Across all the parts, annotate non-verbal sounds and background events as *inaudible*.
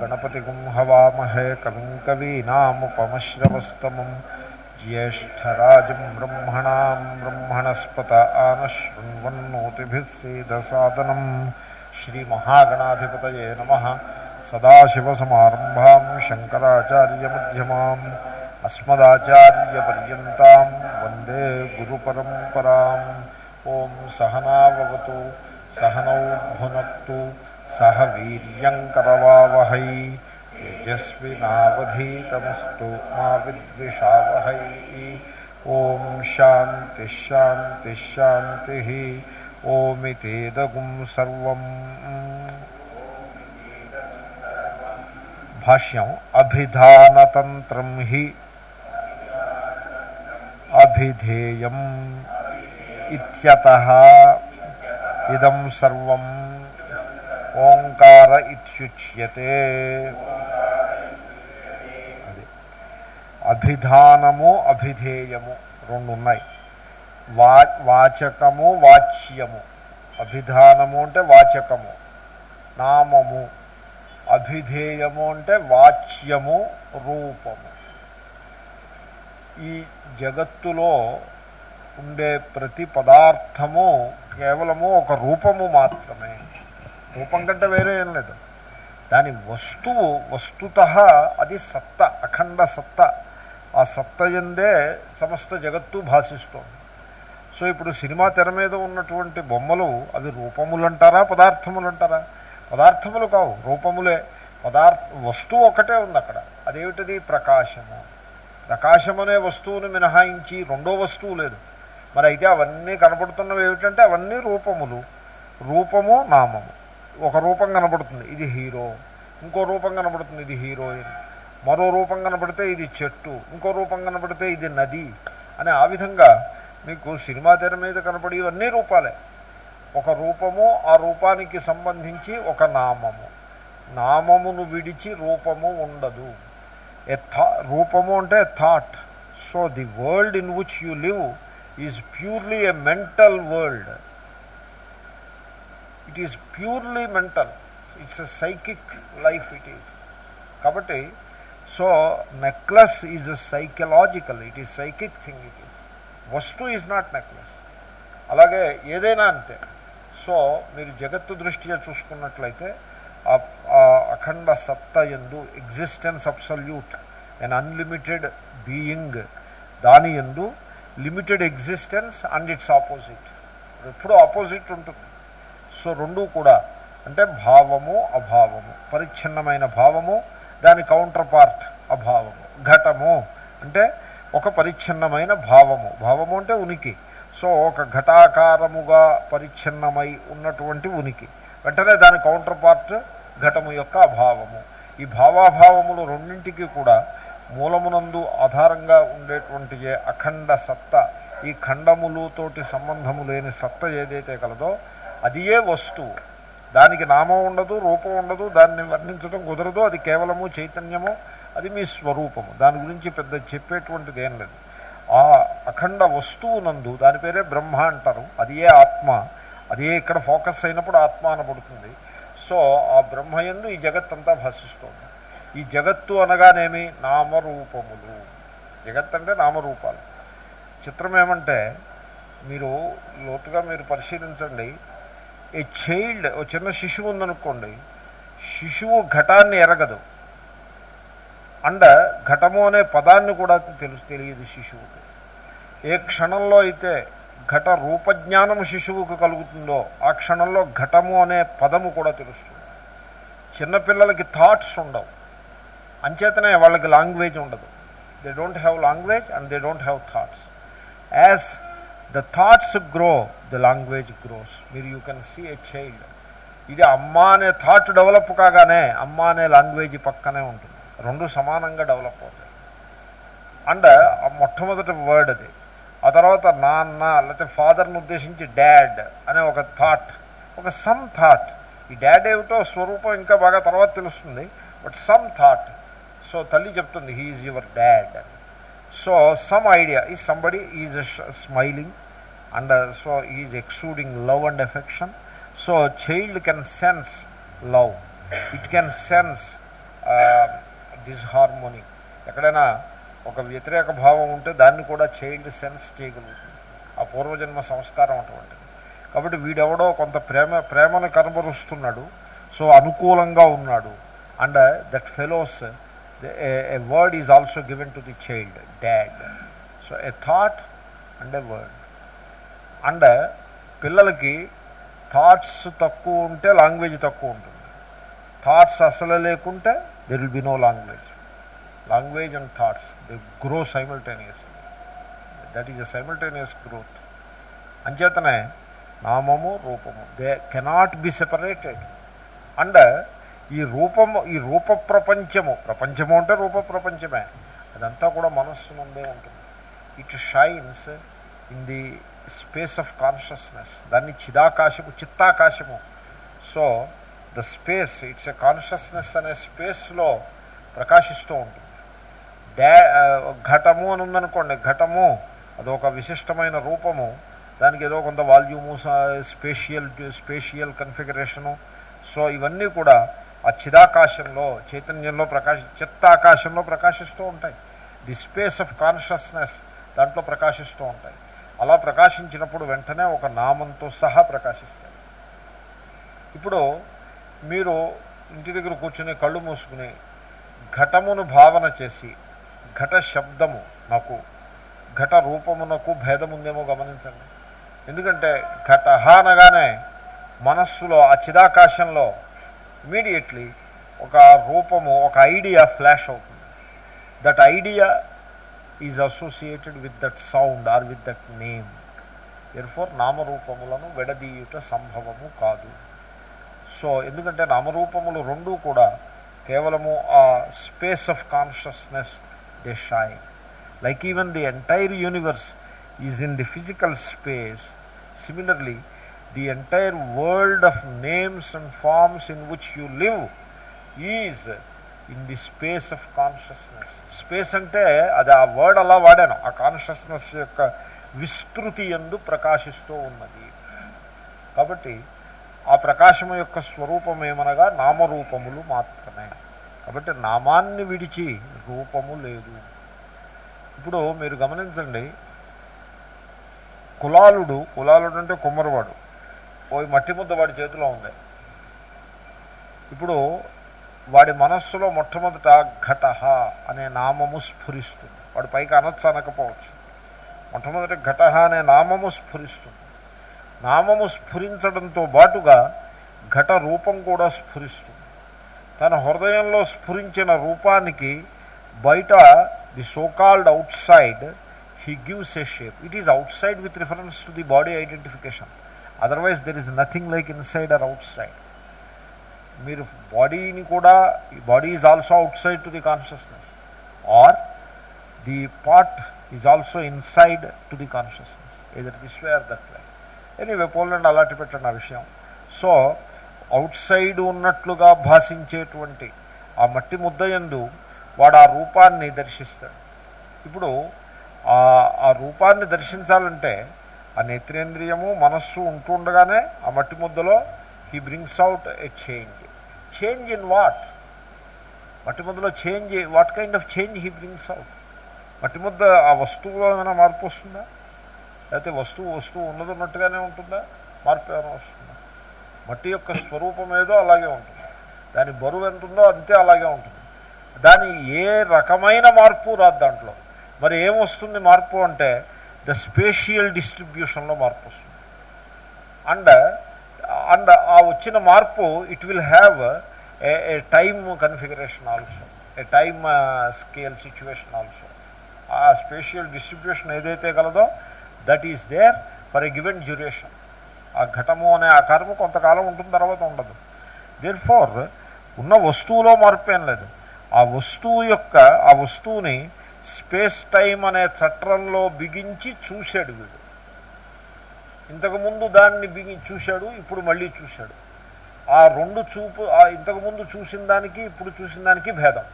గణపతిగుం హవామహే కవిం కవీనాముపమశ్రవస్తమం. జ్యేష్టరాజం బ్రహ్మణా బ్రహ్మణస్పత ఆనశృణ్వన్నోతిభిः సీదసాదనం శ్రీమహాగణాధిపతయే నమ. సదాశివసమారంభా శంకరాచార్యమ్యమా అస్మదాచార్యపర్యంతం వందే గురు పరంపరా ఓం సహనావతు సహనౌ सह वीर्यङ्करवावहै तेजस्विनावधीतमस्तु मा विद्विषावहै ॐ शान्तिश्शान्तिश्शान्तिः ओमितेदगुं सर्वम् భాష్యం అభిధానతంత్రం హి అభిధేయం ఇత్యత ఇదం సర్వం ఓంకార ఇత్యుచ్యతే. అది. అభిధానము అభిధేయము రెండు ఉన్నాయి వా వాచకము వాచ్యము. అభిధానము అంటే వాచకము. నామము. అభిధేయము అంటే వాచ్యము రూపము. ఈ జగత్తులో ఉండే ప్రతి పదార్థము కేవలము ఒక రూపము మాత్రమే. రూపం కంటే వేరే ఏం లేదు. దాని వస్తువు వస్తుత అది సత్త అఖండ సత్త. ఆ సత్త ఎందే సమస్త జగత్తు భాషిస్తోంది. సో ఇప్పుడు సినిమా తెర మీద ఉన్నటువంటి బొమ్మలు అవి రూపములు అంటారా పదార్థములు అంటారా పదార్థములు కావు రూపములే. పదార్థ వస్తువు ఒకటే ఉంది అక్కడ. అదేమిటిది? ప్రకాశము. ప్రకాశం అనే వస్తువును మినహాయించి రెండో వస్తువు లేదు. మరి అయితే అవన్నీ కనపడుతున్నవి ఏమిటంటే అవన్నీ రూపములు. రూపము నామము. ఒక రూపం కనబడుతుంది. ఇది హీరో. ఇంకో రూపం కనబడుతుంది. ఇది హీరోయిన్. మరో రూపం కనపడితే ఇది చెట్టు. ఇంకో రూపం కనపడితే ఇది నది అని ఆ విధంగా మీకు సినిమా తెర మీద కనపడి ఇవన్నీ రూపాలే. ఒక రూపము ఆ రూపానికి సంబంధించి ఒక నామము. నామమును విడిచి రూపము ఉండదు. ఎ థా రూపము అంటే thought so the world in which you live is purely a mental world it is purely mental. It's a psychic life it is. కాబట్టి so necklace is a psychological it is psychic thing it is. వస్తు is not necklace. అలాగే ఏదైనా అంతే. So మీరు జగత్తు దృష్ట్యా చూసుకున్నట్లయితే ఆ అఖండ సత్త ఎందు existence absolute and unlimited being దాని ఎందు limited existence and its opposite ఎప్పుడూ ఆపోజిట్ ఉంటుంది. సో రెండూ కూడా అంటే భావము అభావము పరిచ్ఛిన్నమైన భావము దాని కౌంటర్ పార్ట్ అభావము ఘటము. అంటే ఒక పరిచ్ఛిన్నమైన భావము. భావము అంటే ఉనికి. సో ఒక ఘటాకారముగా పరిచ్ఛిన్నమై ఉన్నటువంటి ఉనికి. వెంటనే దాని కౌంటర్ పార్ట్ ఘటము యొక్క అభావము. ఈ భావాభావములు రెండింటికి కూడా మూలమునందు ఆధారంగా ఉండేటువంటి అఖండ సత్త ఈ ఖండములతోటి సంబంధము లేని సత్త ఏదైతే కలదో అది ఏ వస్తువు. దానికి నామం ఉండదు రూపం ఉండదు దాన్ని వర్ణించడం కుదరదు అది కేవలము చైతన్యము అది మీ స్వరూపము. దాని గురించి పెద్ద చెప్పేటువంటిది ఏం లేదు. ఆ అఖండ వస్తువునందు దాని పేరే బ్రహ్మ అంటారు అది ఏ ఆత్మ అదే ఇక్కడ ఫోకస్ అయినప్పుడు ఆత్మ అనబడుతుంది. సో ఆ బ్రహ్మయందు ఈ జగత్తంతా భాషిస్తోంది. ఈ జగత్తు అనగానేమి? నామరూపములు. జగత్ అంటే నామరూపాలు. చిత్రం ఏమంటే మీరు లోతుగా మీరు పరిశీలించండి ఏ చైల్డ్ ఓ చిన్న శిశువు ఉందనుకోండి శిశువు ఘటాన్ని ఎరగదు. అండ్ ఘటము అనే పదాన్ని కూడా తెలుసు తెలియదు శిశువుకి. ఏ క్షణంలో అయితే ఘట రూపజ్ఞానం శిశువుకు కలుగుతుందో ఆ క్షణంలో ఘటము అనే పదము కూడా తెలుస్తుంది. చిన్నపిల్లలకి థాట్స్ ఉండవు. అంచేతనే వాళ్ళకి లాంగ్వేజ్ ఉండదు. They don't have language and they don't have thoughts as the thoughts grow the language grows మీరు you can see a child ఇది అమ్మ అనే థాట్ డెవలప్ కాగానే అమ్మ అనే లాంగ్వేజ్ పక్కనే ఉంటుంది. రెండు సమానంగా డెవలప్ అవుతాయి. అండ్ మొట్టమొదటి వర్డ్ అది. ఆ తర్వాత నాన్న లేకపోతే ఫాదర్ని ఉద్దేశించి డాడ్ అనే ఒక థాట్ ఒక సమ్ థాట్ ఈ డాడ్ ఏమిటో స్వరూపం ఇంకా బాగా తర్వాత తెలుస్తుంది. బట్ సమ్ థాట్ సో తల్లి చెప్తుంది he your dad so some idea ఈ somebody is smiling and so is exuding love and affection so child can sense love it can sense disharmony ఎక్కడైనా ఒక వ్యతిరేక భావం ఉంటే దాన్ని కూడా చైల్డ్ సెన్స్ చేయగలుగుతుంది. ఆ పూర్వజన్మ సంస్కారం అటువంటిది. కాబట్టి వీడెవడో కొంత ప్రేమ ప్రేమను కనబరుస్తున్నాడు. సో అనుకూలంగా ఉన్నాడు. And that follows a word is also given to the child dad so a thought and a word and పిల్లలకి థాట్స్ తక్కువ ఉంటే లాంగ్వేజ్ తక్కువ ఉంటుంది. థాట్స్ అసలు లేకుంటే there will be no language language and thoughts they grow simultaneous that is a simultaneous growth అంచేతనే నామము రూపము they cannot be separated and ఈ రూపము ఈ రూప ప్రపంచము ప్రపంచము అంటే రూప ప్రపంచమే అదంతా కూడా మనస్సు ముందే ఉంటుంది. It shines in the space of consciousness దాన్ని చిదాకాశము చిత్తాకాశము. So the space it's a consciousness అనే స్పేస్లో ప్రకాశిస్తూ ఉంటుంది. డా ఘటము అని ఉందనుకోండి ఘటము అదొక విశిష్టమైన రూపము. దానికి ఏదో కొంత volume spatial spatial configuration so ఇవన్నీ కూడా ఆ చిదాకాశంలో చైతన్యంలో ప్రకాశ చిత్తాకాశంలో ప్రకాశిస్తూ ఉంటాయి. ది స్పేస్ ఆఫ్ కాన్షియస్నెస్ దాంట్లో ప్రకాశిస్తూ ఉంటాయి. అలా ప్రకాశించినప్పుడు వెంటనే ఒక నామంతో సహా ప్రకాశిస్తాయి. ఇప్పుడు మీరు ఇంటి దగ్గర కూర్చుని కళ్ళు మూసుకుని ఘటమును భావన చేసి ఘట శబ్దము నాకు ఘట రూపమునకు భేదముందేమో గమనించండి. ఎందుకంటే ఘట అనగానే మనస్సులో ఆ చిదాకాశంలో ఇమీడియట్లీ ఒక రూపము ఒక ఐడియా ఫ్లాష్ అవుతుంది. That idea is associated with that sound or with that name therefore నామరూపములను విడదీయుట సంభవము కాదు. సో ఎందుకంటే నామరూపములు రెండూ కూడా కేవలము ఆ space of consciousness they shine like even the entire universe is in the physical space similarly the entire world of names and forms in which you live is in the space of consciousness space అంటే అది ఆ word అలా వాడాను. ఆ consciousness యొక్క విస్తృతి ఎందు ప్రకాశిస్తూ ఉన్నది. కాబట్టి ఆ ప్రకాశము యొక్క స్వరూపం ఏమనగా నామరూపములు మాత్రమే. కాబట్టి నామాన్ని విడిచి రూపము లేదు. ఇప్పుడు మీరు గమనించండి. కులాలుడు కులాలుడు అంటే కుమ్మరివాడు. ఓ మట్టి ముద్ద వాడి చేతిలో ఉంది. ఇప్పుడు వాడి మనస్సులో మొట్టమొదట ఘట అనే నామము స్ఫురిస్తుంది. వాడు పైకి అనొచ్చు అనకపోవచ్చు మొట్టమొదటి ఘట అనే నామము స్ఫురిస్తుంది. నామము స్ఫురించడంతో బాటుగా ఘట రూపం కూడా స్ఫురిస్తుంది. తన హృదయంలో స్ఫురించిన రూపానికి బయట the so called outside he gives a shape. It is outside with reference to the body identification. Otherwise there is nothing like inside or outside మీరు బాడీని కూడా body is also outside to the consciousness or the part is also inside to the consciousness either this way or that way anyway పోలండి అలాంటి పెట్టండి ఆ విషయం so out side ఉన్నట్లుగా భాషించేటువంటి ఆ మట్టి ముద్దయందు వాడు ఆ రూపాన్ని దర్శిస్తాడు. ఇప్పుడు ఆ రూపాన్ని దర్శించాలంటే ఆ నేత్రేంద్రియము మనస్సు ఉంటుండగానే ఆ మట్టి ముద్దలో he brings out a change change in what మట్టి ముద్దలో change what kind of change he brings out మట్టి ముద్ద ఆ వస్తువులో ఏమైనా మార్పు వస్తుందా? లేకపోతే వస్తువు వస్తువు ఉన్నదన్నట్టుగానే ఉంటుందా? మార్పు ఏమైనా వస్తుందా? మట్టి యొక్క స్వరూపం ఏదో అలాగే ఉంటుంది. దాని బరువు ఎంత ఉందో అంతే అలాగే ఉంటుంది. దాని ఏ రకమైన మార్పు రాదు దాంట్లో. మరి ఏమొస్తుంది మార్పు అంటే ద స్పేషియల్ డిస్ట్రిబ్యూషన్లో మార్పు వస్తుంది. అండ్ అండ్ ఆ వచ్చిన మార్పు it will have a time configuration also a time scale situation also ఆ స్పేషియల్ డిస్ట్రిబ్యూషన్ ఏదైతే కలదో that is there for a given duration ఆ ఘటము అనే ఆకారము కొంతకాలం ఉంటుంది తర్వాత ఉండదు. దేర్ ఫోర్ ఉన్న వస్తువులో మార్పు ఏం లేదు. ఆ వస్తువు యొక్క ఆ వస్తువుని స్పేస్ టైం అనే చట్రంలో బిగించి చూశాడు వీడు. ఇంతకుముందు దాన్ని బిగి చూశాడు ఇప్పుడు మళ్ళీ చూశాడు. ఆ రెండు చూపు ఆ ఇంతకుముందు చూసిన దానికి ఇప్పుడు చూసిన దానికి భేదం.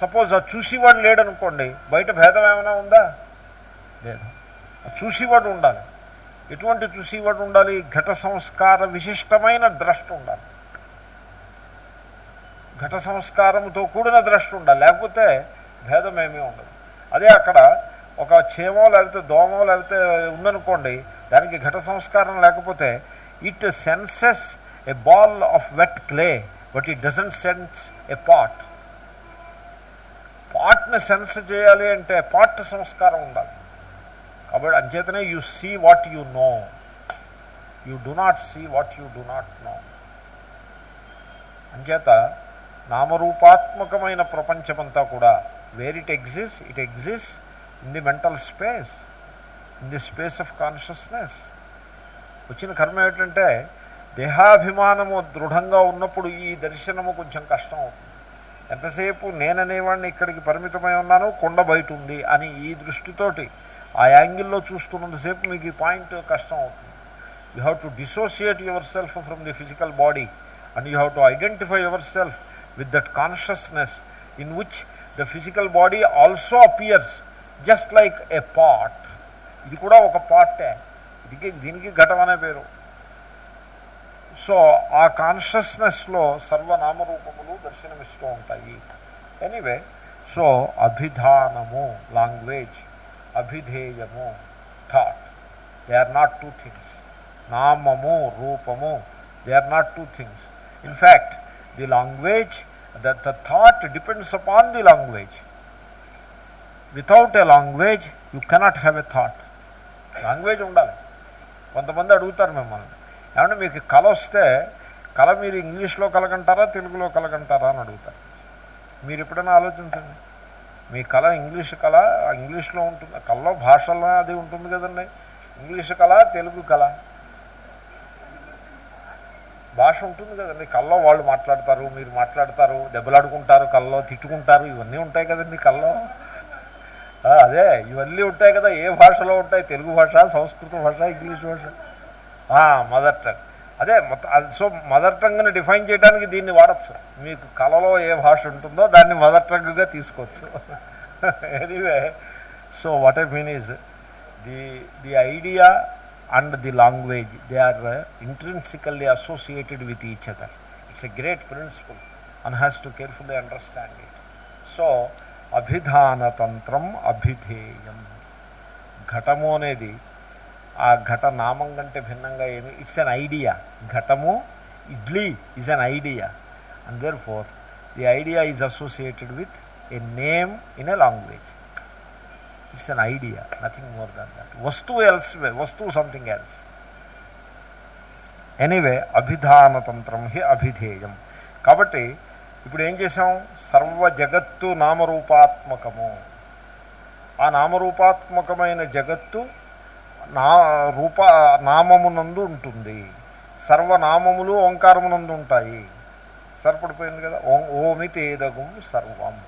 సపోజ్ ఆ చూసేవాడు లేడనుకోండి బయట భేదం ఏమైనా ఉందా? లేదు. చూసేవాడు ఉండాలి. ఎటువంటి చూసేవాడు ఉండాలి? ఘట సంస్కార విశిష్టమైన ద్రష్ట ఉండాలి. ఘట సంస్కారంతో కూడిన ద్రష్ట ఉండాలి. లేకపోతే భేదం ఏమీ ఉండదు. అదే అక్కడ ఒక చేమో లేకపోతే దోమో లేకపోతే ఉందనుకోండి దానికి ఘట సంస్కారం లేకపోతే it senses a ball of wet clay but it doesn't sense a pot. పాట్ని sense చేయాలి అంటే పాట్ సంస్కారం ఉండాలి. కాబట్టి అంచేతనే you see what you know. You do not see what you do not know. అంచేత నామరూపాత్మకమైన ప్రపంచమంతా కూడా where it exist it exist in the mental space. In the space of consciousness వచ్చిన కర్మ ఏమిటంటే దేహాభిమానము దృఢంగా ఉన్నప్పుడు ఈ దర్శనము కొంచెం కష్టం అవుతుంది. ఎంతసేపు నేననేవాడిని ఇక్కడికి పరిమితమై ఉన్నాను కొండ బయట ఉంది అని ఈ దృష్టితోటి ఆ యాంగిల్లో చూస్తున్నంతసేపు మీకు ఈ పాయింట్ కష్టం అవుతుంది. You have to dissociate yourself from the physical body and you have to identify yourself with that consciousness in which the physical body also appears just like a part ఇది కూడా ఒక పార్టే. ఇది దీనికి ఘటం అనే పేరు. సో ఆ కాన్షియస్నెస్లో సర్వనామరూపములు దర్శనమిస్తూ ఉంటాయి. ఎనీవే సో అభిధానము language అభిధేయము thought. They are not two things. నామము రూపము they are not two things. In fact the language the the thought depends upon the language. Without a language you cannot have a thought. Language ఉండాలి. కొంతమంది అడుగుతారు మిమ్మల్ని. ఏమంటే మీకు కళ వస్తే కళ మీరు ఇంగ్లీష్లో కలగంటారా తెలుగులో కలగంటారా అని అడుగుతారు. మీరు ఎప్పుడైనా ఆలోచించండి. మీ కళ ఇంగ్లీష్ కళ ఇంగ్లీష్లో ఉంటుంది. కళలో భాషలో అది ఉంటుంది కదండి. ఇంగ్లీష్ కళ తెలుగు కళ. భాష ఉంటుంది కదండి. కల్లో వాళ్ళు మాట్లాడతారు మీరు మాట్లాడతారు దెబ్బలాడుకుంటారు కళ్ళలో తిట్టుకుంటారు ఇవన్నీ ఉంటాయి కదండి కల్లో అదే ఇవన్నీ ఉంటాయి కదా ఏ భాషలో ఉంటాయి? తెలుగు భాష సంస్కృత భాష ఇంగ్లీష్ భాష. Mother tongue. అదే సో మదర్ టంగ్ని డిఫైన్ చేయడానికి దీన్ని వాడచ్చు. మీకు కళలో ఏ భాష ఉంటుందో దాన్ని మదర్ టంగ్గా తీసుకోవచ్చు. Anyway so what I mean is the the idea and the language they are intrinsically associated with each other it's a great principle one has to carefully understand it so అభిధానతంత్రం అభిధేయం. ఘటము అనేది ఆ ఘట నామం కంటే భిన్నంగా ఏమి ఇట్స్ అన్ ఐడియా ఘటము idli is an idea and therefore the idea is associated with a name in a language it's an idea nothing more than that వస్తువు ఎల్స్ వస్తువు సంథింగ్ ఎల్స్ ఎనీవే అభిధానతంత్రం హి అభిధేయం కాబట్టి ఇప్పుడు ఏం చేసాం సర్వ జగత్తు నామరూపాత్మకము. ఆ నామరూపాత్మకమైన జగత్తు నా రూప నామమునందు ఉంటుంది. సర్వనామములు ఓంకారమునందు ఉంటాయి సరిపడిపోయింది కదా? ఓం ఓమితేదగుం సర్వం.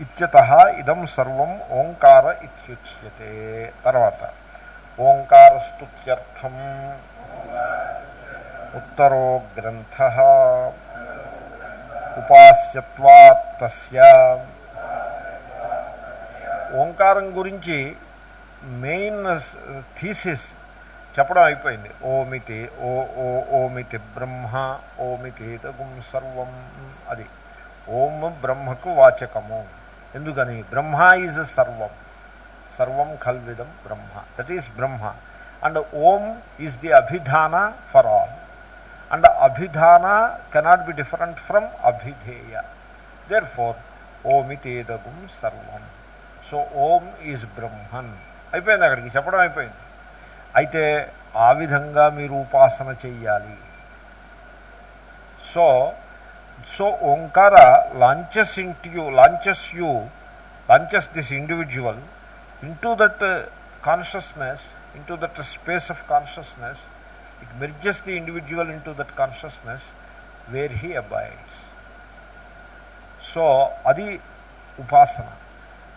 ఇత్యత ఇదం సర్వం ఓంకార ఇత్యుచ్యతే. తర్వాత ఓంకారస్తుత్యర్థం. ఉత్తరో గ్రంథ ఉపాస్యత్వాత్ తస్య. ఓంకారం గురించి మెయిన్ థీసిస్ చెప్పడం అయిపోయింది. ఓమితి ఓ ఓ ఓమితి బ్రహ్మ ఓమితి తగుం సర్వం అది. ఓం బ్రహ్మకు వాచకము. ఎందుకని? బ్రహ్మ ఈజ్ సర్వం. సర్వం ఖల్విదం Brahma. That is Brahma. And Om is the అభిధాన for all. And అభిధాన కెనాట్ బి డిఫరెంట్ ఫ్రమ్ అభిధేయ దేర్ ఫోర్ ఓమితేదగుం సర్వం సో ఓం ఈజ్ బ్రహ్మన్ అయిపోయింది అక్కడికి. చెప్పడం అయిపోయింది. అయితే ఆ విధంగా మీరు ఉపాసన చెయ్యాలి. So so Omkara launches into you launches you launches this individual into that consciousness into that space of consciousness it merges the individual into that consciousness where he abides so అది ఉపాసన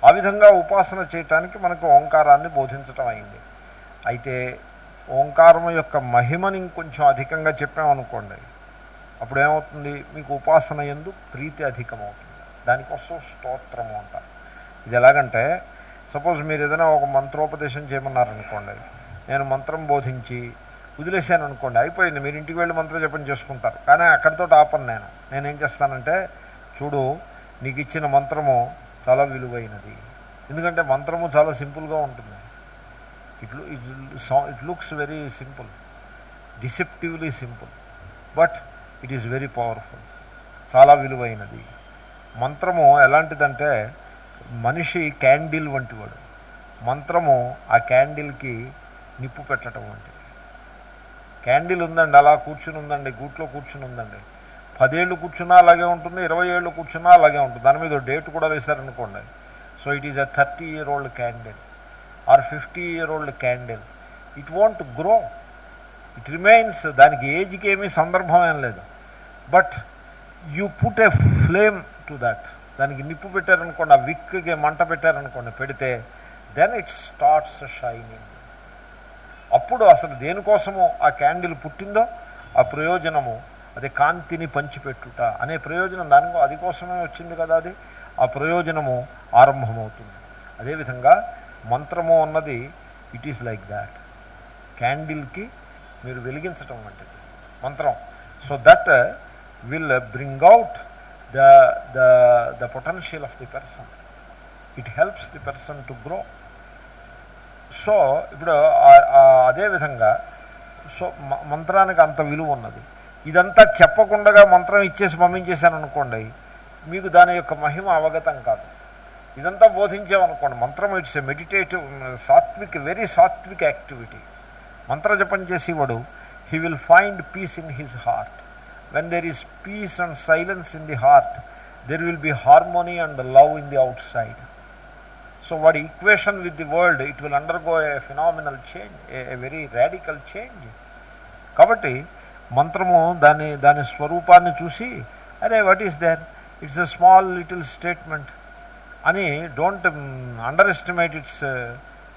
ఆ విధంగా ఉపాసన చేయటానికి మనకు ఓంకారాన్ని బోధించటం అయింది. అయితే ఓంకారం యొక్క మహిమని ఇంకొంచెం అధికంగా చెప్పామనుకోండి అప్పుడు ఏమవుతుంది మీకు ఉపాసన ఎందు ప్రీతి అధికమవుతుంది. దానికోసం స్తోత్రము అంటారు ఇది ఎలాగంటే సపోజ్ మీరు ఏదైనా ఒక మంత్రోపదేశం చేయమన్నారనుకోండి నేను మంత్రం బోధించి వదిలేశాను అనుకోండి అయిపోయింది. మీరు ఇంటికి వెళ్ళి మంత్రం జపం చేసుకుంటారు. కానీ అక్కడితో ఆపను నేను. నేనేం చేస్తానంటే చూడు నీకు ఇచ్చిన మంత్రము చాలా విలువైనది. ఎందుకంటే మంత్రము చాలా సింపుల్గా ఉంటుంది. It it looks very simple deceptively simple but it is very powerful చాలా విలువైనది. మంత్రము ఎలాంటిదంటే మనిషి క్యాండిల్ వంటివాడు. మంత్రము ఆ క్యాండిల్కి నిప్పు పెట్టడం వంటిది. క్యాండిల్ ఉందండి అలా కూర్చుని ఉందండి గూట్లో కూర్చుని ఉందండి. పదేళ్ళు కూర్చున్నా అలాగే ఉంటుంది ఇరవై ఏళ్ళు కూర్చున్నా అలాగే ఉంటుంది. దాని మీద డేట్ కూడా వేశారనుకోండి. So it is a thirty year old candle or fifty year old candle it won't grow it remains దానికి ఏజ్కి ఏమీ సందర్భం ఏం లేదు. But you put a flame to that దానికి నిప్పు పెట్టారనుకోండి ఆ విక్కి మంట పెట్టారనుకోండి పెడితే దెన్ ఇట్ స్టార్ట్స్ షైనింగ్ అప్పుడు అసలు దేనికోసము ఆ క్యాండిల్ పుట్టిందో ఆ ప్రయోజనము అది కాంతిని పంచిపెట్టుట అనే ప్రయోజనం దాని అది కోసమే వచ్చింది కదా అది. ఆ ప్రయోజనము ఆరంభమవుతుంది. అదేవిధంగా మంత్రము అన్నది ఇట్ ఈస్ లైక్ దాట్ క్యాండిల్కి మీరు వెలిగించటం వంటిది. మంత్రం. So that will bring out the the the potential of the person it helps the person to grow so ఇప్పుడు అదేవిధంగా సో మంత్రానికి అంత విలువ ఉన్నది. ఇదంతా చెప్పకుండా మంత్రం ఇచ్చేసి పంపించేశాను అనుకోండి మీకు దాని యొక్క మహిమ అవగతం కాదు. ఇదంతా బోధించామనుకోండి మంత్రం it's a meditative sattvic very sattvic activity. మంత్ర జపం చేసేవాడు he will find peace in his heart. When there is peace and silence in the heart there will be harmony and love in the outside. So వాడి equation with the world it will undergo a phenomenal change a very radical change కాబట్టి మంత్రము దాని దాని స్వరూపాన్ని చూసి అరే what is there it's a small little statement అని don't underestimate its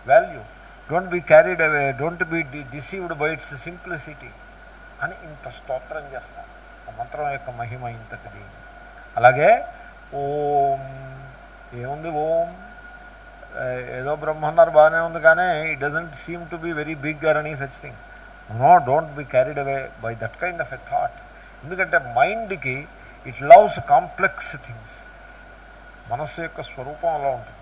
value don't be carried away don't be deceived by its simplicity అని ఇంత స్తోత్రం చేస్తారు ఆ మంత్రం యొక్క మహిమ ఇంతటిది. అలాగే ఓం ఏముంది ఓం? ఏదో బ్రహ్మన్నారు బాగానే ఉంది కానీ it doesn't seem to be very big or అని such thing no don't be carried away by that kind of a thought ఎందుకంటే మైండ్కి ఇట్ లవ్స్ కాంప్లెక్స్ థింగ్స్ మనస్సు యొక్క స్వరూపం అలా ఉంటుంది.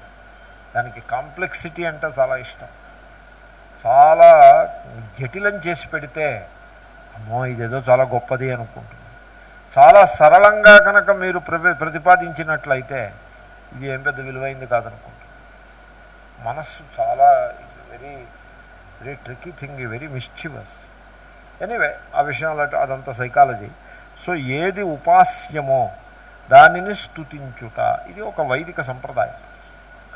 దానికి కాంప్లెక్సిటీ అంటే చాలా ఇష్టం. చాలా జటిలం చేసి పెడితే అమ్మో ఇదేదో చాలా గొప్పది అనుకుంటుంది. చాలా సరళంగా కనుక మీరు ప్రతిపాదించినట్లయితే ఇది ఏం పెద్ద విలువైంది కాదనుకుంటుంది మనస్సు చాలా very very tricky thing very mischievous anyway ఆ విషయంలో అదంతా సైకాలజీ సో ఏది ఉపాస్యమో దానిని స్థుతించుట ఇది ఒక వైదిక సంప్రదాయం.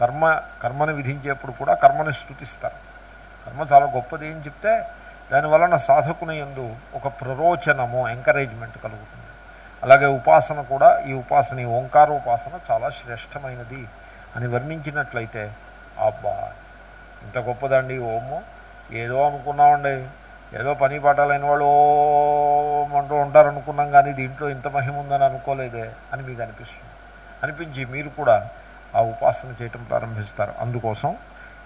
కర్మ కర్మను విధించేప్పుడు కూడా కర్మని స్థుతిస్తారు కర్మ చాలా గొప్పది ఏం చెప్తే దానివలన సాధకుని ఎందు ఒక ప్రరోచనము ఎంకరేజ్మెంట్ కలుగుతుంది. అలాగే ఉపాసన కూడా ఈ ఉపాసన ఈ ఓంకార ఉపాసన చాలా శ్రేష్టమైనది అని వర్ణించినట్లయితే అబ్బా ఇంత గొప్పదండి ఓము. ఏదో అనుకున్నామండి. ఏదో పని పాఠాలైన వాళ్ళు ఓం అంటూ ఉంటారనుకున్నాం కానీ దీంట్లో ఇంత మహిమ ఉందని అనుకోలేదే అని మీకు అనిపిస్తుంది. అనిపించి మీరు కూడా ఆ ఉపాసన చేయటం ప్రారంభిస్తారు. అందుకోసం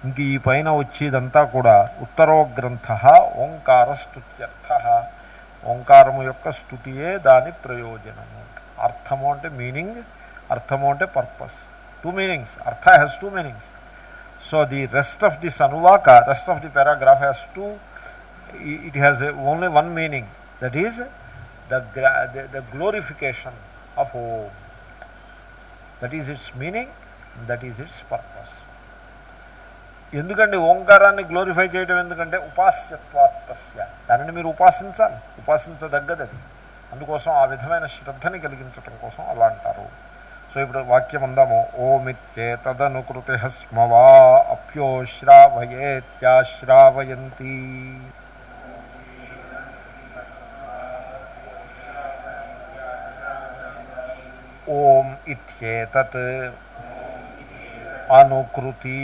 ఇంక ఈ పైన వచ్చేదంతా కూడా ఉత్తరో గ్రంథ ఓంకార స్థుత్యర్థ ఓంకారము యొక్క స్థుతియే దాని ప్రయోజనము. అర్థము అంటే మీనింగ్ అర్థము అంటే పర్పస్. టూ మీనింగ్స్ అర్థ has two meanings so the rest of the అనువాక rest of the paragraph has two it has only only one meaning. That is the, the, the glorification of Om. That is its meaning, that is its purpose. ఎందుకంటే ఓంకారాన్ని glorify చేయడం ఎందుకంటే ఉపాస్యత్వాత్మస్య దానిని మీరు ఉపాసించాలి. ఉపాసించదగ్గదది అందుకోసం ఆ విధమైన శ్రద్ధని కలిగించటం కోసం అలా అంటారు. సో ఇప్పుడు వాక్యం అందాము ఓమిత్యే తదనుకృతి స్మవా అప్యోశ్రావయేత్యాశ్రావయంతి ఓం ఇత్యేతత్ అనుకృతి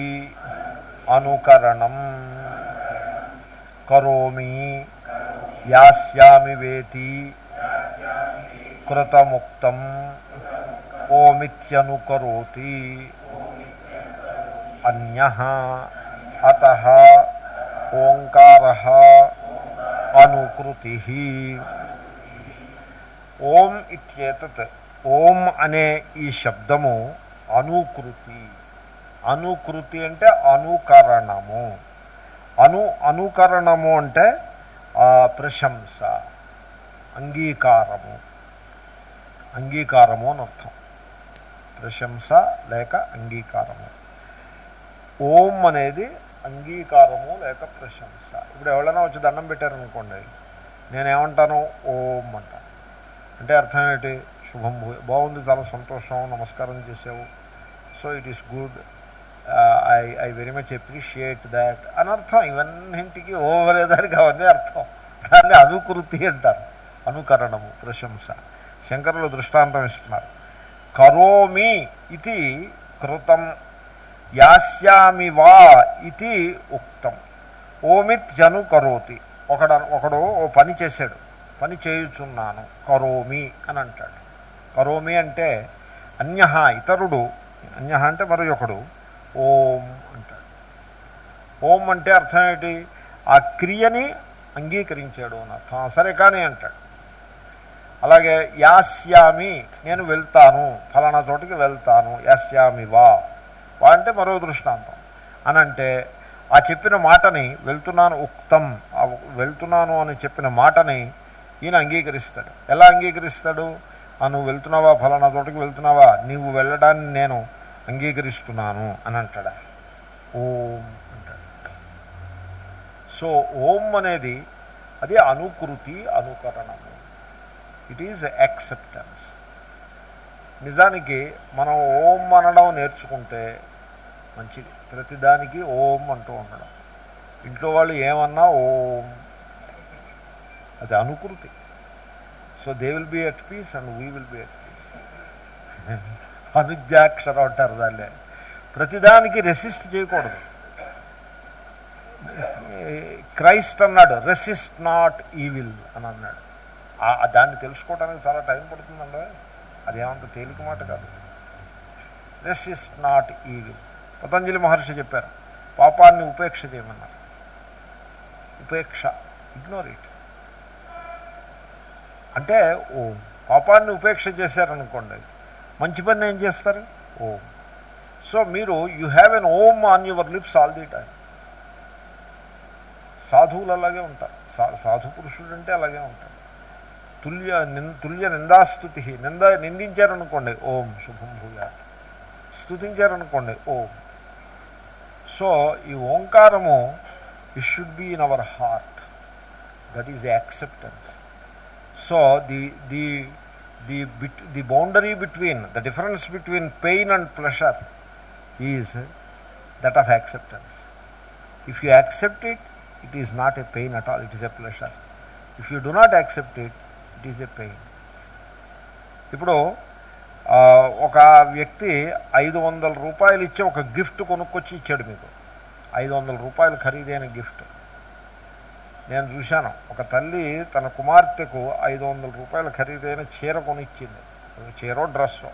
అనుకరణం. కరోమి యాస్యామి వేతి కృతముక్తం. ఓమిత్యనుకరోతి అన్య అత ఓంకార అనుకృతి. ఓం ఇత్యేతత్ ఓం అనే ఈ శబ్దము అనుకృతి. అనుకృతి అంటే అనుకరణము. అను అనుకరణము అంటే ప్రశంస అంగీకారము. అంగీకారము అని అర్థం. ప్రశంస లేక అంగీకారము. ఓం అనేది అంగీకారము లేక ప్రశంస. ఇప్పుడు ఎవరైనా వచ్చి దండం పెట్టారనుకోండి నేనేమంటాను? ఓం అంటాను అంటే అర్థం ఏంటి? శుభం బాగుంది చాలా సంతోషం నమస్కారం చేసావు so it is good I I very much appreciate that అని అర్థం ఇవన్నింటికి ఓవరేదానికి అవన్నీ అర్థం. దాన్ని అనుకృతి అంటారు. అనుకరణము ప్రశంస. శంకరులు దృష్టాంతం ఇస్తున్నారు. కరోమి ఇది కృతం యాస్యామి వా ఇది ఉక్తం. ఓమిత్యనుకరోతి ఒకడు ఒకడు ఓ పని చేశాడు. పని చేయుచున్నాను. కరోమి అని అంటాడు. కరోమి అంటే అన్య ఇతరుడు. అన్య అంటే మరి ఒకడు. ఓం అంటాడు. ఓం అంటే అర్థం ఏంటి? ఆ క్రియని అంగీకరించాడు అని అర్థం. సరే కానీ అంటాడు. అలాగే యాస్యామి నేను వెళ్తాను ఫలానా చోటికి వెళ్తాను యాస్యామి వా. వా అంటే మరో దృష్టాంతం. అని అంటే ఆ చెప్పిన మాటని వెళ్తున్నాను ఉక్తం వెళ్తున్నాను అని చెప్పిన మాటని ఈయన అంగీకరిస్తాడు. ఎలా అంగీకరిస్తాడు? నువ్వు వెళ్తున్నావా? ఫలానా చోటికి వెళ్తున్నావా? నీవు వెళ్ళడాన్ని నేను అంగీకరిస్తున్నాను అని అంటాడా ఓం అంటాడు. సో ఓం అనేది అది అనుకృతి అనుకరణము. ఇట్ ఈజ్ యాక్సెప్టెన్స్ నిజానికి మనం ఓం అనడం నేర్చుకుంటే మంచిది. ప్రతిదానికి ఓం అంటూ ఉండడం. ఇంట్లో వాళ్ళు ఏమన్నా ఓం. అది అనుకృతి. So they will be at peace and we will be at peace అనుజ్ఞాక్షరం అంటారు దాన్ని. ప్రతిదానికి రెసిస్ట్ చేయకూడదు. క్రైస్ట్ అన్నాడు రెసిస్ట్ నాట్ ఈవిల్ అని అన్నాడు. దాన్ని తెలుసుకోవడానికి చాలా టైం పడుతుందండి. అదేమంత తేలిక మాట కాదు. Resist not evil Patanjali Maharshi చెప్పారు పాపాన్ని ఉపేక్ష చేయమన్నారు. ఉపేక్ష ఇగ్నోర్ ఇట్ అంటే ఓం పాపాన్ని ఉపేక్ష చేశారనుకోండి మంచి పని ఏం చేస్తారు? ఓం. సో మీరు you have an Om on your lips all the time సాధువులు అలాగే ఉంటారు. సా- సాధు పురుషుడు అంటే అలాగే ఉంటారు తుల్య నిన్ తుల్య నిందాస్తుతి నింద నిందించారనుకోండి ఓం శుభం భూయా స్తుతించారనుకోండి ఓం సో ఈ ఓంకారము it should be in our heart that is the acceptance so the the the bit the boundary between the difference between pain and pleasure is that of acceptance if you accept it it is not a pain at all it is a pleasure if you do not accept it it is a pain. ఇప్పుడు ఒక వ్యక్తి ఐదు వందల రూపాయలు ఇచ్చి ఒక gift కొనుక్కొచ్చి ఇచ్చాడు మీకు. ఐదు వందల రూపాయలు ఖరీదైన గిఫ్ట్. నేను చూశాను ఒక తల్లి తన కుమార్తెకు ఐదు వందల రూపాయలు ఖరీదైన చీర కొనిచ్చింది. ఒక చీరో డ్రెస్సో.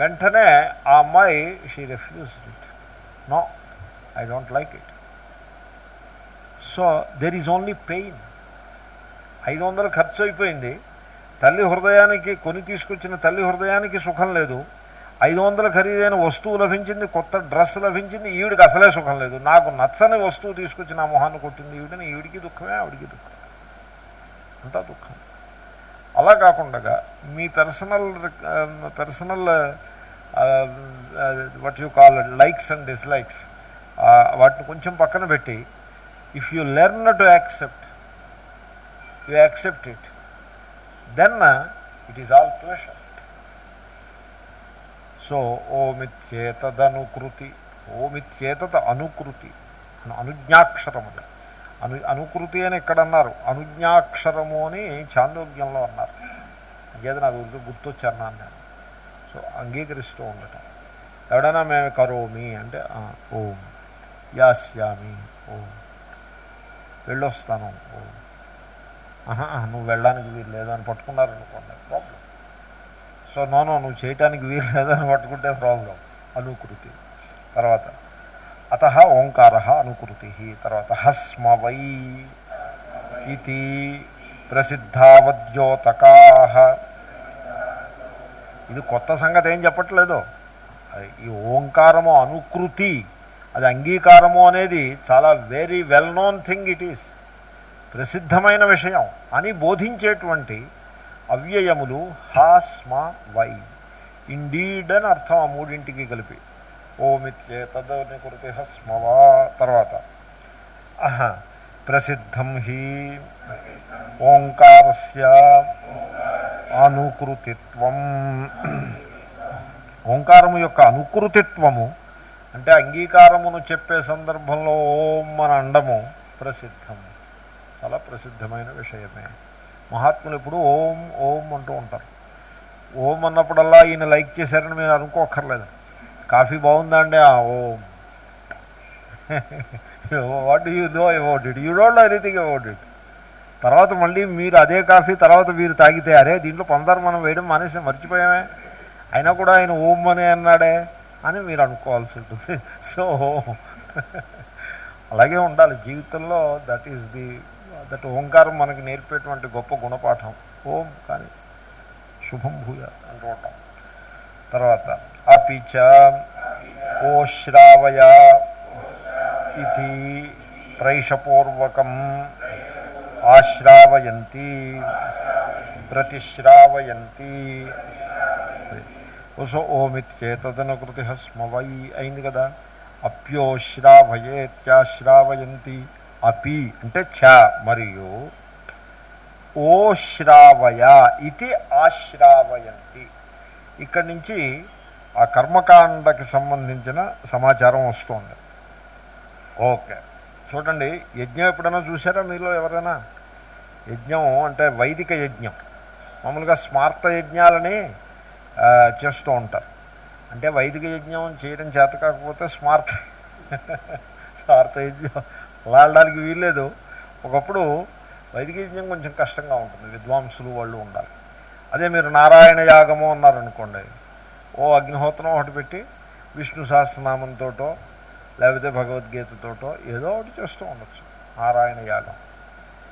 వెంటనే ఆ అమ్మాయి she refuse it no I don't like it so there is only pain ఐదు వందలు ఖర్చు అయిపోయింది తల్లి హృదయానికి కొని తీసుకొచ్చిన తల్లి హృదయానికి సుఖం లేదు. ఐదు వందల ఖరీదైన వస్తువు లభించింది కొత్త డ్రెస్ లభించింది ఈవిడికి అసలే సుఖం లేదు. నాకు నచ్చని వస్తువు తీసుకొచ్చి నా మొహాన్ని కొట్టింది ఈవిడని ఈవిడికి దుఃఖమే ఆవిడికి దుఃఖం. అంతా దుఃఖం. అలా కాకుండా మీ personal personal what you call likes and dislikes వాటిని కొంచెం పక్కన పెట్టి if you learn to accept you accept it then it is all pleasure so ఓమిత్యేతదనుకృతి ఓమిత్యేతద అనుకృతి అను అనుజ్ఞాక్షరం అది అను అనుకృతి అని ఇక్కడ అన్నారు అనుజ్ఞాక్షరము అని చాందోగ్యంలో అన్నారు అంచేది నాకు ఊరికి గుర్తొచ్చన్నాను నేను సో అంగీకరిస్తూ ఉండటం ఎవడైనా మేము కరోమి అంటే ఓం యాస్యామి ఓం వెళ్ళొస్తాను ఓం నువ్వు వెళ్ళడానికి వీలు లేదు అని పట్టుకున్నారనుకోండి ప్రాబ్లం సో నోనో నువ్వు చేయటానికి వీలు లేదని పట్టుకుంటే ప్రాబ్లం అనుకృతి. తర్వాత అత ఓంకార అనుకృతి. తర్వాత హస్మ వై ఇది ప్రసిద్ధావద్యోతకా. ఇది కొత్త సంగతి ఏం చెప్పట్లేదు. అది ఈ ఓంకారము అనుకృతి అది అంగీకారము అనేది చాలా very well known thing it is ప్రసిద్ధమైన విషయం అని బోధించేటువంటి అవ్యయములు హా స్మ వై. ఇండీడ్ అని అర్థం ఆ మూడింటికి కలిపి. ఓమిత్యేతదని కృతి హస్మవా తర్వాత. అహ ప్రసిద్ధం హి. ఓంకారస్య అనుకృతిత్వం. ఓంకారము యొక్క అనుకృతిత్వము అంటే అంగీకారమును చెప్పే సందర్భంలో ఓం అని అండము ప్రసిద్ధం. చాలా ప్రసిద్ధమైన విషయమే. మహాత్ములు ఎప్పుడు ఓం ఓం అంటూ ఉంటారు. ఓం అన్నప్పుడల్లా ఈయన లైక్ చేశారని మీరు అనుకోక్కర్లేదు. కాఫీ బాగుందా అండి? ఓం. What you know about it you don't anything about it తర్వాత మళ్ళీ మీరు అదే కాఫీ తర్వాత మీరు తాగితే అరే దీంట్లో పందార మనం వేయడం మానేసి మర్చిపోయామే. అయినా కూడా ఆయన ఓం అని అన్నాడే అని మీరు అనుకోవాల్సి ఉంటుంది. *laughs* సో *laughs* అలాగే ఉండాలి. జీవితంలో దట్ ఈస్ ది దట్ ఓంకారం మనకి నేర్పేటువంటి గొప్ప గుణపాఠం. ఓం కానీ శుభం భూయ అంటూ ఉంటాం తర్వాత అపిచ ఓ శ్రావయ ఇది ప్రైషపూర్వకం ఆశ్రావయంతి ప్రతిశ్రావయంతి. సో ఓమిత్యేతదనుకృతి స్మవై అయింది కదా. అప్యోశ్రావయేత్యాశ్రావయంతి. అపి అంటే చ మరియు ఓ శ్రావయ ఇది ఆశ్రావయంతి. ఇక్కడి నుంచి ఆ కర్మకాండకి సంబంధించిన సమాచారం వస్తుంది. ఓకే. చూడండి యజ్ఞం ఎప్పుడైనా చూసారా మీలో ఎవరైనా? యజ్ఞం అంటే వైదిక యజ్ఞం. మామూలుగా స్మార్త యజ్ఞాలని చేస్తూ ఉంటారు. అంటే వైదిక యజ్ఞం చేయడం చేత కాకపోతే స్మార్త స్మార్త యజ్ఞం లాడడానికి వీల్లేదు. ఒకప్పుడు వైదిక యజ్ఞం కొంచెం కష్టంగా ఉంటుంది. విద్వాంసులు వాళ్ళు ఉండాలి. అదే మీరు నారాయణ యాగము అన్నారనుకోండి. ఓ అగ్నిహోత్రం ఒకటి పెట్టి విష్ణు సహస్రనామంతోటో లేకపోతే భగవద్గీతతోటో ఏదో ఒకటి చేస్తూ ఉండొచ్చు. నారాయణ యాగం.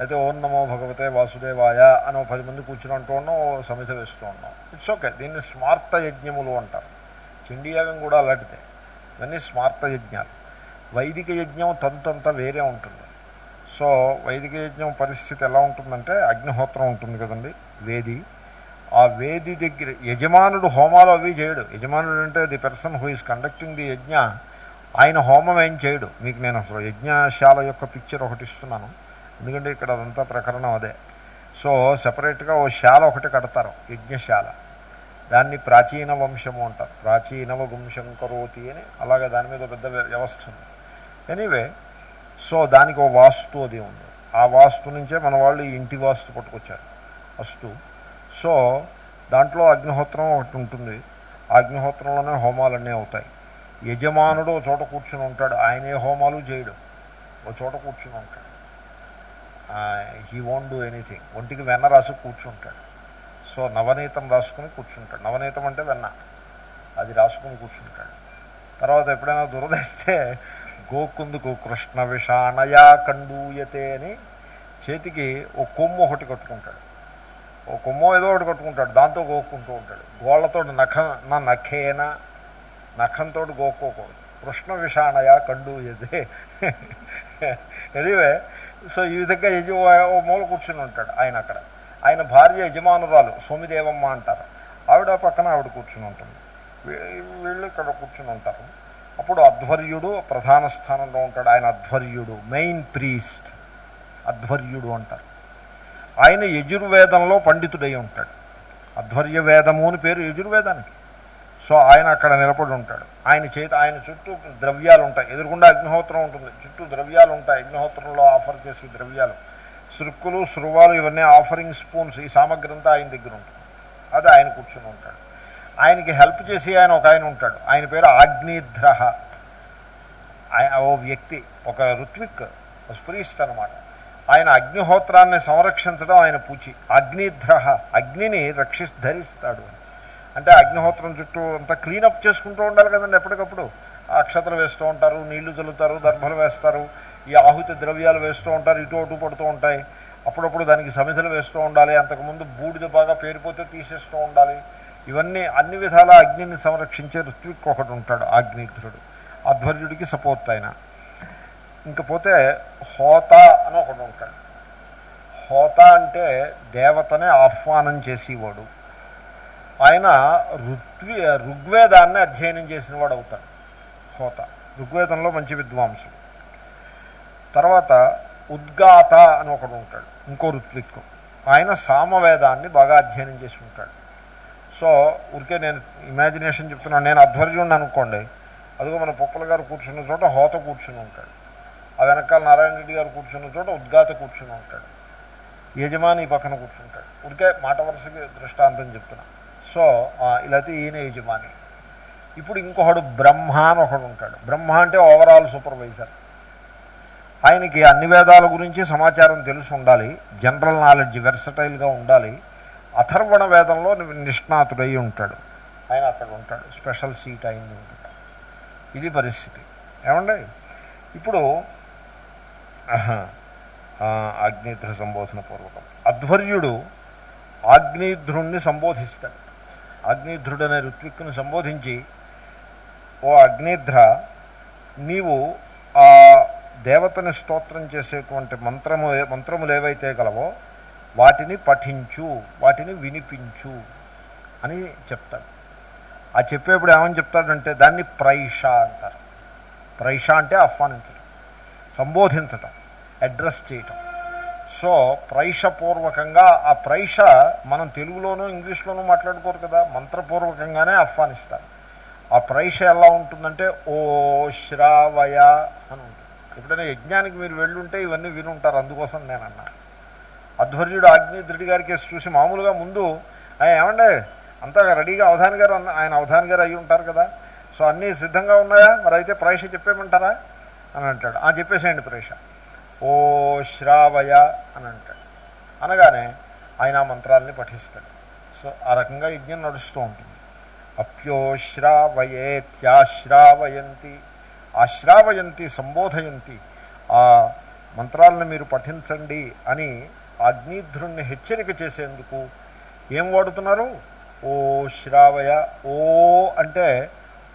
అయితే ఓం నమో భగవతే వాసుదేవాయ అని పది మంది కూర్చుని అంటూ ఉన్నాం ఓ సమిత వేస్తూ ఉన్నాం. ఇట్స్ ఓకే దీన్ని స్మార్త యజ్ఞములు అంటారు. చండీయాగం కూడా అలాంటిదే. ఇవన్నీ స్మార్త యజ్ఞాలు. వైదిక యజ్ఞం తంతంతా వేరే ఉంటుంది. సో వైదిక యజ్ఞం పరిస్థితి ఎలా ఉంటుందంటే అగ్నిహోత్రం ఉంటుంది కదండి వేది. ఆ వేది దగ్గర యజమానుడు హోమాలు అవి చేయడు. యజమానుడు అంటే the person who is conducting the yajna. ఆయన హోమం ఏం చేయడు. మీకు నేను అసలు యజ్ఞశాల యొక్క పిక్చర్ ఒకటి ఇస్తున్నాను. ఎందుకంటే ఇక్కడ అదంతా ప్రకరణం అదే. సో సపరేట్గా ఓ శాల ఒకటి కడతారు యజ్ఞశాల. దాన్ని ప్రాచీన వంశము అంటారు. ప్రాచీనవ వంశం కరోతి అని అలాగే దాని మీద పెద్ద వ్యవస్థ ఉంది. ఎనీవే సో దానికి ఓ వాస్తు అది ఉంది. ఆ వాస్తు నుంచే మన వాళ్ళు ఇంటి వాస్తు పట్టుకొచ్చారు. వస్తు సో దాంట్లో అగ్నిహోత్రం ఒకటి ఉంటుంది. ఆ అగ్నిహోత్రంలోనే హోమాలన్నీ అవుతాయి. యజమానుడు ఒక చోట కూర్చుని ఉంటాడు. ఆయనే హోమాలు చేయడు. ఒక చోట కూర్చుని ఉంటాడు. హీ వోంట్ డూ ఎనీథింగ్ ఒంటికి వెన్న రాసి కూర్చుంటాడు. సో నవనీతం రాసుకుని కూర్చుంటాడు. నవనీతం అంటే వెన్న. అది రాసుకుని కూర్చుంటాడు. తర్వాత ఎప్పుడైనా దురదస్తే గోకుందుకు కృష్ణ విషాణయా కండూయతే అని చేతికి ఓ కొమ్ము ఒకటి కట్టుకుంటాడు. ఓ కొమ్ము ఏదో ఒకటి కట్టుకుంటాడు. దాంతో గోక్కుంటూ ఉంటాడు. గోళ్ళతో నఖ నా నఖేన నఖంతో గోక్కోకూడదు. కృష్ణ విషాణయా కండూయతే. ఎనివే సో ఈ విధంగా యజ ఓ మూల కూర్చుని ఉంటాడు ఆయన అక్కడ. ఆయన భార్య యజమానురాలు సోమిదేవమ్మ అంటారు. ఆవిడ పక్కన ఆవిడ కూర్చుని ఉంటుంది. వీళ్ళు ఇక్కడ కూర్చుని ఉంటారు. అప్పుడు అధ్వర్యుడు ప్రధాన స్థానంలో ఉంటాడు. ఆయన అధ్వర్యుడు మెయిన్ ప్రీస్ట్ అధ్వర్యుడు అంటారు. ఆయన యజుర్వేదంలో పండితుడై ఉంటాడు. అధ్వర్య వేదము అని పేరు యజుర్వేదానికి. సో ఆయన అక్కడ నిలబడి ఉంటాడు. ఆయన చేతి ఆయన చుట్టూ ద్రవ్యాలు ఉంటాయి. ఎదురుకుండా అగ్నిహోత్రం ఉంటుంది. చుట్టూ ద్రవ్యాలు ఉంటాయి. అగ్నిహోత్రంలో ఆఫర్ చేసే ద్రవ్యాలు. సురుక్కులు సురువాలు ఇవన్నీ ఆఫరింగ్ స్పూన్స్ ఈ సామగ్రి అంతా ఆయన దగ్గర ఉంటుంది. అది ఆయన కూర్చుని ఉంటాడు. ఆయనకి హెల్ప్ చేసి ఆయన ఒక ఆయన ఉంటాడు. ఆయన పేరు ఆగ్నిధ్రహ ఓ వ్యక్తి ఒక ఋత్విక్ స్ప్రీస్ట్ అనమాట ఆయన అగ్నిహోత్రాన్ని సంరక్షించడం ఆయన పూచి. అగ్నిధ్రహ అగ్నిని రక్షి ధరిస్తాడు అంటే అగ్నిహోత్రం చుట్టూ అంతా క్లీనప్ చేసుకుంటూ ఉండాలి కదండి ఎప్పటికప్పుడు. అక్షతలు వేస్తూ ఉంటారు నీళ్ళు చల్లుతారు దర్భలు వేస్తారు ఈ ఆహుతి ద్రవ్యాలు వేస్తూ ఉంటారు ఇటు అటు పడుతూ ఉంటాయి. అప్పుడప్పుడు దానికి సమిధలు వేస్తూ ఉండాలి. అంతకుముందు బూడిద బాగా పేరిపోతే తీసేస్తూ ఉండాలి. ఇవన్నీ అన్ని విధాల అగ్నిని సంరక్షించే ఋత్విక్ ఒకటి ఉంటాడు ఆగ్నేయుడు అధ్వర్యుడికి సపోర్ట్ ఆయన. ఇంకపోతే హోత అని ఒకడు ఉంటాడు. హోత అంటే దేవతనే ఆహ్వానం చేసేవాడు. ఆయన ఋత్వి ఋగ్వేదాన్ని అధ్యయనం చేసిన వాడు అవుతాడు హోత. ఋగ్వేదంలో మంచి విద్వాంసుడు. తర్వాత ఉద్గాత అని ఒకడు ఉంటాడు ఇంకో ఋత్విక్ ఆయన సామవేదాన్ని బాగా అధ్యయనం చేసి ఉంటాడు. సో ఊరికే నేను ఇమాజినేషన్ చెప్తున్నాను. నేను అధ్వర్యుణ్ణి అనుకోండి. అదిగో మన పొప్పల గారు కూర్చున్న చోట హోత కూర్చుని ఉంటాడు. ఆ వెనకాల నారాయణ రెడ్డి గారు కూర్చున్న చోట ఉద్గాత కూర్చుని ఉంటాడు. యజమాని పక్కన కూర్చుంటాడు. ఉడికే మాట వరుసకి దృష్టాంతం చెప్తున్నా. సో ఇలాతే ఈయన యజమాని. ఇప్పుడు ఇంకొకడు బ్రహ్మ అని ఒకడు ఉంటాడు. బ్రహ్మ అంటే ఓవరాల్ సూపర్వైజర్ ఆయనకి అన్ని వేదాల గురించి సమాచారం తెలిసి ఉండాలి జనరల్ నాలెడ్జ్ వెర్సటైల్గా ఉండాలి. అథర్వణ వేదంలో నిష్ణాతుడై ఉంటాడు. ఆయన అక్కడ ఉంటాడు. స్పెషల్ సీట్ అయింది ఉంటాడు ఇది పరిస్థితి. ఏమండి? ఇప్పుడు ఆగ్నేధ్ర సంబోధన పూర్వకం. అధ్వర్యుడు ఆగ్నేధ్రుణ్ణి సంబోధిస్తాడు. ఆగ్నేధ్రుడు అనే ఋత్విక్కుని సంబోధించి ఓ అగ్నిధ్ర నీవు ఆ దేవతని స్తోత్రం చేసేటువంటి మంత్రము మంత్రములు ఏవైతే గలవో వాటిని పఠించు వాటిని వినిపించు అని చెప్తాడు. ఆ చెప్పేప్పుడు ఏమని చెప్తాడంటే దాన్ని ప్రైష అంటారు. ప్రైష అంటే ఆహ్వానించడం సంబోధించటం అడ్రస్ చేయటం. సో ప్రైషపూర్వకంగా ఆ ప్రైష మనం తెలుగులోనూ ఇంగ్లీష్లోనూ మాట్లాడుకోరు కదా మంత్రపూర్వకంగానే ఆహ్వానిస్తారు. ఆ ప్రైష ఎలా ఉంటుందంటే ఓ శ్రావయ అని ఉంటుంది. ఎప్పుడైనా యజ్ఞానికి మీరు వెళ్ళుంటే ఇవన్నీ వినుంటారు అందుకోసం నేను అన్నా అధ్వర్యుడు ఆగ్నేయుడి గారి కేసు చూసి మామూలుగా ముందు ఏమండే? అంతా రెడీగా అవధాని గారు ఆయన అవధాని గారు అయి ఉంటారు కదా. సో అన్నీ సిద్ధంగా ఉన్నాయా? మరి అయితే ప్రైష చెప్పేమంటారా అని అంటాడు. ఆ చెప్పేసేయండి ప్రైష ఓ శ్రావయ అని అంటాడు. అనగానే ఆయన మంత్రాలని పఠిస్తాడు. సో ఆ రకంగా యజ్ఞం నడుస్తూ ఉంటుంది. అప్యోశ్రావయేత్యాశ్రావయంతి ఆశ్రావయంతి సంబోధయంతి ఆ మంత్రాలను మీరు పఠించండి అని అగ్నిధ్రుణ్ణి హెచ్చరిక చేసేందుకు ఏం వాడుతున్నారు? ఓ శ్రావయ ఓ అంటే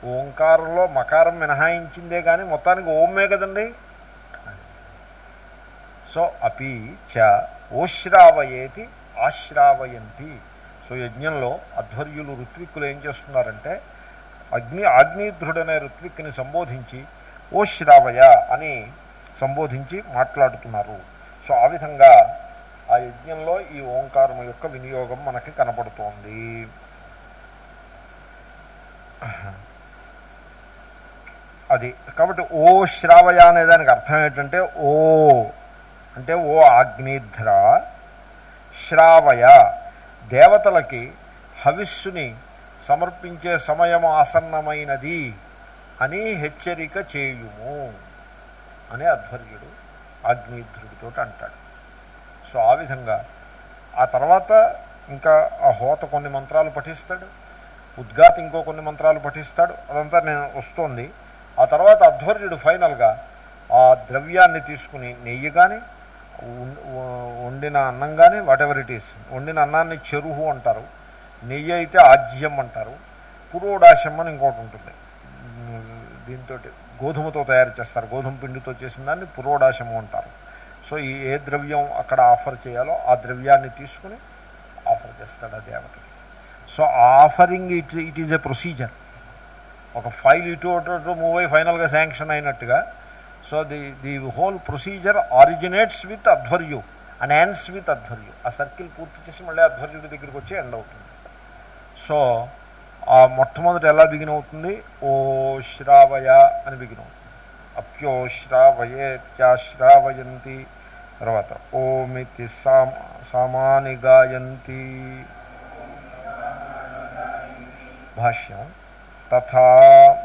ఓంకారంలో మకారం మినహాయించిందే కానీ మొత్తానికి ఓమే కదండి. సో అపి చ ఓశ్రావయేతి ఆశ్రావయంతి. సో యజ్ఞంలో అధ్వర్యులు ఋత్విక్కులు ఏం చేస్తున్నారంటే అగ్ని ఆగ్నిధ్రుడనే ఋత్విక్ని సంబోధించి ఓ శ్రావయ అని సంబోధించి మాట్లాడుతున్నారు. సో ఆ విధంగా ఆ యజ్ఞంలో ఈ ఓంకారం యొక్క వినియోగం మనకి కనపడుతోంది. అది కాబట్టి ఓ శ్రావయ అనే దానికి అర్థం ఏంటంటే ఓ అంటే ఓ ఆగ్నిధ్ర శ్రావయ. దేవతలకి హవిస్సుని సమర్పించే సమయం ఆసన్నమైనది అని హెచ్చరిక చేయుము అని అధ్వర్యుడు ఆగ్నేయుద్ధుడితో అంటాడు. సో ఆ విధంగా. ఆ తర్వాత ఇంకా ఆ హోత కొన్ని మంత్రాలు పఠిస్తాడు. ఉద్గాత్ ఇంకో కొన్ని మంత్రాలు పఠిస్తాడు. అదంతా నేను వస్తోంది. ఆ తర్వాత అధ్వర్యుడు ఫైనల్గా ఆ ద్రవ్యాన్ని తీసుకుని నెయ్యి కానీ వండిన అన్నం కానీ వాట్ ఎవర్ ఇట్ ఈస్ వండిన అన్నాన్ని చెరువు అంటారు. నెయ్యి అయితే ఆజ్యం అంటారు. పురోడాశం అని ఇంకోటి ఉంటుంది. దీంతో గోధుమతో తయారు చేస్తారు. గోధుమ పిండితో చేసిన దాన్ని పురోడాశము అంటారు. సో ఈ ఏ ద్రవ్యం అక్కడ ఆఫర్ చేయాలో ఆ ద్రవ్యాన్ని తీసుకుని ఆఫర్ చేస్తాడు ఆ దేవతకి. So offering it it is a procedure. ఒక ఫైల్ ఇటు అటు మూవ్ అయ్యి ఫైనల్గా శాంక్షన్ అయినట్టుగా so the the whole procedure originates with adhvaryu and ends with adhvaryu. ఆ సర్కిల్ పూర్తి చేసి మళ్ళీ అధ్వర్యుడి దగ్గరికి వచ్చి ఎండ్ అవుతుంది. సో ఆ మొట్టమొదటి ఎలా బిగిన్ అవుతుంది? ఓ శ్రావయ అని బిగిన్ అవుతుంది. అప్యోశ్రావయేత్యాశ్రావయంతి తర్వాత ఓమితి సామ సామాని గాయంతి. భాష్యం. తథా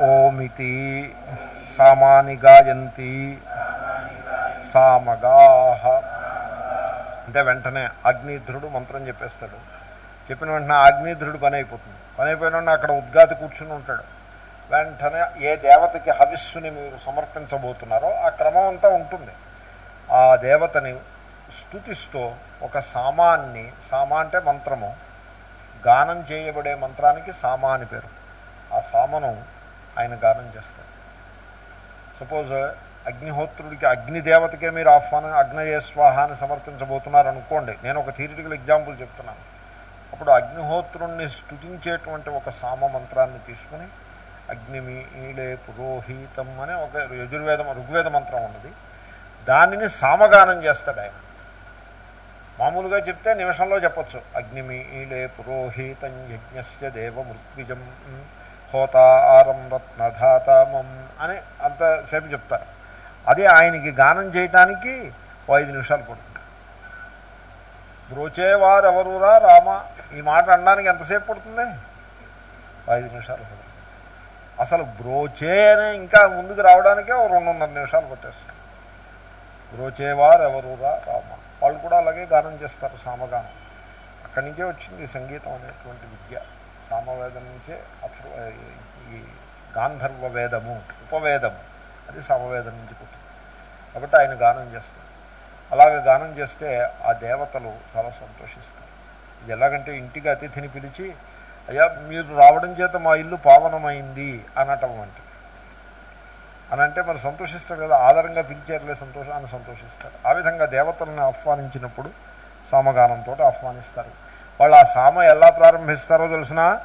ఓమితి సామాని గాయంతి. సామగాహ అంటే వెంటనే అగ్నిధ్రుడు మంత్రం చెప్పేస్తాడు. చెప్పిన వెంటనే అగ్నిధ్రుడు పని అయిపోతుంది. పని అయిపోయిన అక్కడ ఉద్గాతి కూర్చుని ఉంటాడు. వెంటనే ఏ దేవతకి హవిస్సుని మీరు సమర్పించబోతున్నారో ఆ క్రమం అంతా ఉంటుంది. ఆ దేవతని స్థుతిస్తూ ఒక సామాన్ని సామా అంటే మంత్రము గానం చేయబడే మంత్రానికి సామా అని పేరు. ఆ సామను ఆయన గానం చేస్తారు. సపోజ్ అగ్నిహోత్రుడికి అగ్నిదేవతకే మీరు ఆహ్వానం అగ్నయ సమర్పించబోతున్నారు అనుకోండి నేను ఒక థియరిటికల్ ఎగ్జాంపుల్ చెప్తున్నాను. అప్పుడు అగ్నిహోత్రుణ్ణి స్థుతించేటువంటి ఒక సామ మంత్రాన్ని తీసుకుని అగ్నిమీళే పురోహితం అనే ఒక యజుర్వేదం ఋగ్వేద మంత్రం ఉన్నది. దానిని సామగానం చేస్తాడు ఆయన. మామూలుగా చెప్తే నిమిషంలో చెప్పచ్చు. అగ్నిమీళే పురోహితం యజ్ఞస్య దేవమృత్విజం హోతారం రత్నధాతమం అని అంతసేపు చెప్తారు. అదే ఆయనకి గానం చేయటానికి ఓ ఐదు నిమిషాలు పడుతుంది. బ్రోచేవారెవరురా రామ? ఈ మాట అనడానికి ఎంతసేపు పడుతుంది? ఐదు నిమిషాలు పడుతుంది. అసలు బ్రోచే అనే ఇంకా ముందుకు రావడానికే ఓ రెండున్నర నిమిషాలు పట్టేస్తుంది. బ్రోచేవారు ఎవరురా రామ? వాళ్ళు కూడా అలాగే గానం చేస్తారు సామగానం. అక్కడి నుంచే వచ్చింది సంగీతం అనేటువంటి విద్య. సామవేదం నుంచే అథర్వ ఈ గాంధర్వ వేదము ఉపవేదము అది సామవేదం నుంచి పుట్టింది. కాబట్టి ఆయన గానం చేస్తారు. అలాగే గానం చేస్తే ఆ దేవతలు చాలా సంతోషిస్తారు. ఇది ఎలాగంటే ఇంటికి అతిథిని పిలిచి అయ్యా మీరు రావడం చేత మా ఇల్లు పావనమైంది అనటం వంటిది. అని అంటే మరి సంతోషిస్తారు కదా ఆధారంగా పిలిచేరులే సంతోషాన్ని సంతోషిస్తారు. ఆ విధంగా దేవతలను ఆహ్వానించినప్పుడు సామగానంతో ఆహ్వానిస్తారు. వాళ్ళు ఆ సామ ఎలా ప్రారంభిస్తారో తెలిసిన?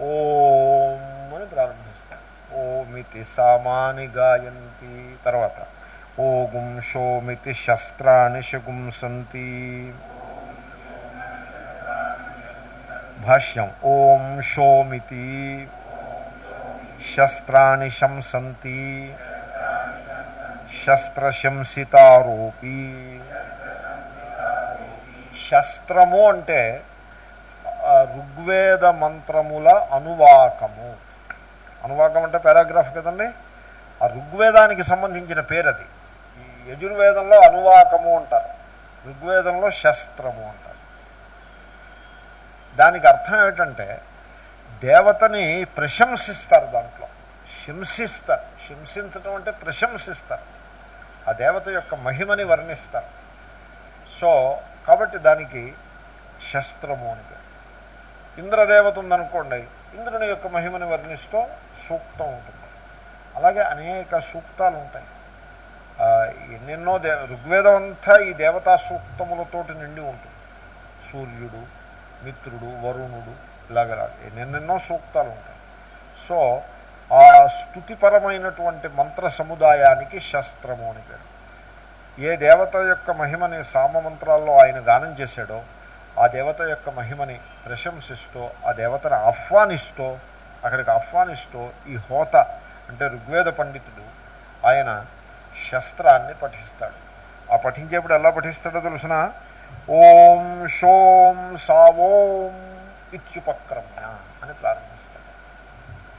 ఓం అని ప్రారంభిస్తారు. ఓమితి సామాని గాయంతి. తర్వాత ఓగుం షోమితి శస్త్రాన్ని శగుంసంతి భాష్యం ఓం షోమితి శస్త్రాన్ని శంసంతి శస్త్రశంసితారూపీ శస్త్రము అంటే ఋగ్వేద మంత్రముల అనువాకము. అనువాకం అంటే పారాగ్రాఫ్ కదండి? ఆ ఋగ్వేదానికి సంబంధించిన పేరు అది ఈ యజుర్వేదంలో అనువాకము అంటారు. ఋగ్వేదంలో శస్త్రము అంటారు. దానికి అర్థం ఏమిటంటే దేవతని ప్రశంసిస్తారు దాంట్లో. శంసిస్తారు శంసించటం అంటే ప్రశంసిస్తారు. ఆ దేవత యొక్క మహిమని వర్ణిస్తారు. సో కాబట్టి దానికి శస్త్రము అని పేరు. ఇంద్రదేవత ఉందనుకోండి ఇంద్రుని యొక్క మహిమని వర్ణిస్తూ సూక్తం ఉంటుంది. అలాగే అనేక సూక్తాలు ఉంటాయి. ఎన్నెన్నో దే ఋగ్వేదం అంతా ఈ దేవతా సూక్తములతోటి నిండి ఉంటుంది. సూర్యుడు మిత్రుడు వరుణుడు ఇలాగలా ఎన్నెన్నెన్నో సూక్తాలు ఉంటాయి. సో ఆ స్థుతిపరమైనటువంటి మంత్ర సముదాయానికి శస్త్రము అని పేరు. ఏ దేవత యొక్క మహిమని సామమంత్రాల్లో ఆయన గానం చేశాడో ఆ దేవత యొక్క మహిమని ప్రశంసిస్తూ ఆ దేవతను ఆహ్వానిస్తూ అక్కడికి ఆహ్వానిస్తూ ఈ హోత అంటే ఋగ్వేద పండితుడు ఆయన శస్త్రాన్ని పఠిస్తాడు. ఆ పఠించేప్పుడు ఎలా పఠిస్తాడో తెలుసిన? ఓం షోం సావోం ఇత్యుపక్రమ్య అని ప్రారంభిస్తాడు.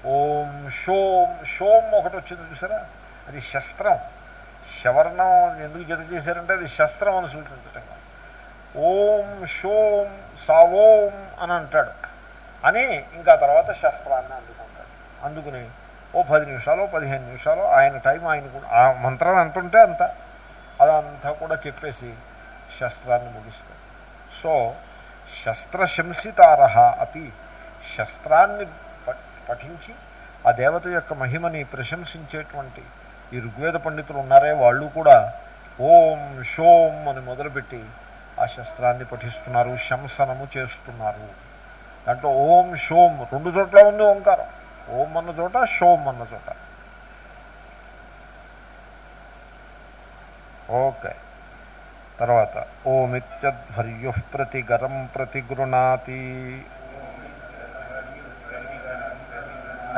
ఓం షోం షోం ఒకటి వచ్చింది చూసారా? అది శస్త్రం. శవర్ణం ఎందుకు జత చేశారంటే అది శస్త్రం అని సూచించటం. ఓం షోం సావోం అని అంటాడు. అని ఇంకా తర్వాత శస్త్రాన్ని అందుకుంటాడు. అందుకుని ఓ పది నిమిషాలు పదిహేను నిమిషాలు ఆయన టైం ఆయన కూడా ఆ మంత్రం ఎంత ఉంటే అంత. అదంతా కూడా చెప్పేసి శస్త్రాన్ని ముగిస్తాడు సో శస్త్రశంసితారహ అపి శస్త్రాన్ని పఠించి ఆ దేవత యొక్క మహిమని ప్రశంసించేటువంటి ఈ ఋగ్వేద పండితులు ఉన్నారే వాళ్ళు కూడా ఓం షోం అని మొదలుపెట్టి ఆ శస్త్రాన్ని పఠిస్తున్నారు శంసనము చేస్తున్నారు. దాంట్లో ఓం షోం రెండు చోట్ల ఉంది ఓంకారం. ఓం అన్న చోట షోం అన్న చోట. ఓకే. తర్వాత ఓమిత్యధ్వర్యు ప్రతి గరం ప్రతి గృణాతి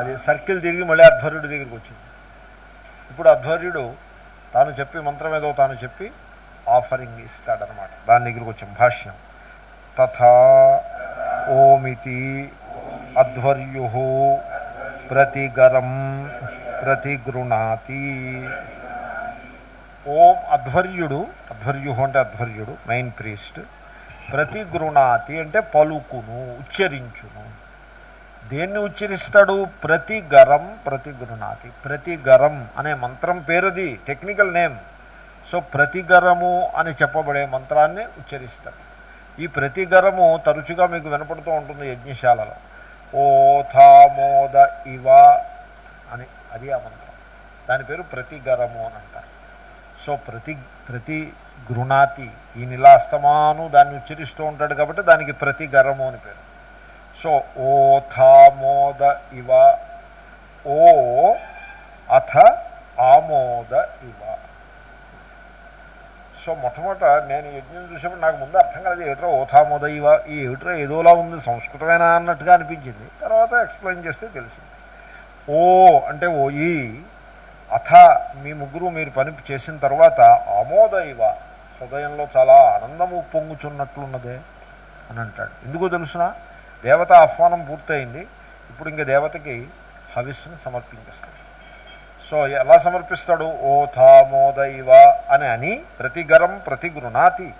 అది సర్కిల్ తిరిగి మళ్ళీ అధ్వర్యుడి దగ్గరికి వచ్చింది. ఇప్పుడు అధ్వర్యుడు తాను చెప్పి మంత్రం ఏదో తాను చెప్పి ఆఫరింగ్ ఇస్తాడనమాట దాని దగ్గరికి వచ్చాం భాష్యం. తథా ఓమితి అధ్వర్యు ప్రతిగరం ప్రతిగృణాతి. ఓం అధ్వర్యుడు అధ్వర్యు అంటే అధ్వర్యుడు మెయిన్ ప్రీస్ట్ ప్రతి గృణాతి అంటే పలుకును ఉచ్చరించును. దేన్ని ఉచ్చరిస్తాడు? ప్రతి గరం ప్రతి గృణాతి ప్రతి గరం అనే మంత్రం పేరుది టెక్నికల్ నేమ్ సో ప్రతి గరము అని చెప్పబడే మంత్రాన్ని ఉచ్చరిస్తాడు. ఈ ప్రతి గరము తరచుగా మీకు వినపడుతూ ఉంటుంది యజ్ఞశాలలో. ఓథామోద ఇవ అని అది ఆ మంత్రం. దాని పేరు ప్రతి గరము అని అంటారు. సో ప్రతి ప్రతి గృణాతి ఈ నిలాస్తమాను దాన్ని ఉచ్చరిస్తూ ఉంటాడు కాబట్టి దానికి ప్రతి గరము అని పేరు. సో ఓథామోద ఇవ ఓ అథ ఆమోద ఇవ. సో మొట్టమొదట నేను యజ్ఞం చూసేప్పుడు నాకు ముందు అర్థం కాలేదు ఏమిట్రా ఓథామోద ఇవ ఈ ఏమిట్రా ఏదోలా ఉంది సంస్కృతమేనా అన్నట్టుగా అనిపించింది. తర్వాత ఎక్స్ప్లెయిన్ చేస్తే తెలిసింది. ఓ అంటే ఓయి అథ మీ ముగ్గురు మీరు పని చేసిన తర్వాత ఆమోద ఇవ హృదయంలో చాలా ఆనందము పొంగుచున్నట్లున్నదే అని అంటాడు. ఎందుకో తెలుసిన? దేవత ఆహ్వానం పూర్తయింది. ఇప్పుడు ఇంక దేవతకి హవిస్సును సమర్పించేస్తాడు. సో ఎలా సమర్పిస్తాడు? ఓ థామోద ఇవ అని అని ప్రతిగరం ప్రతిగృణాతి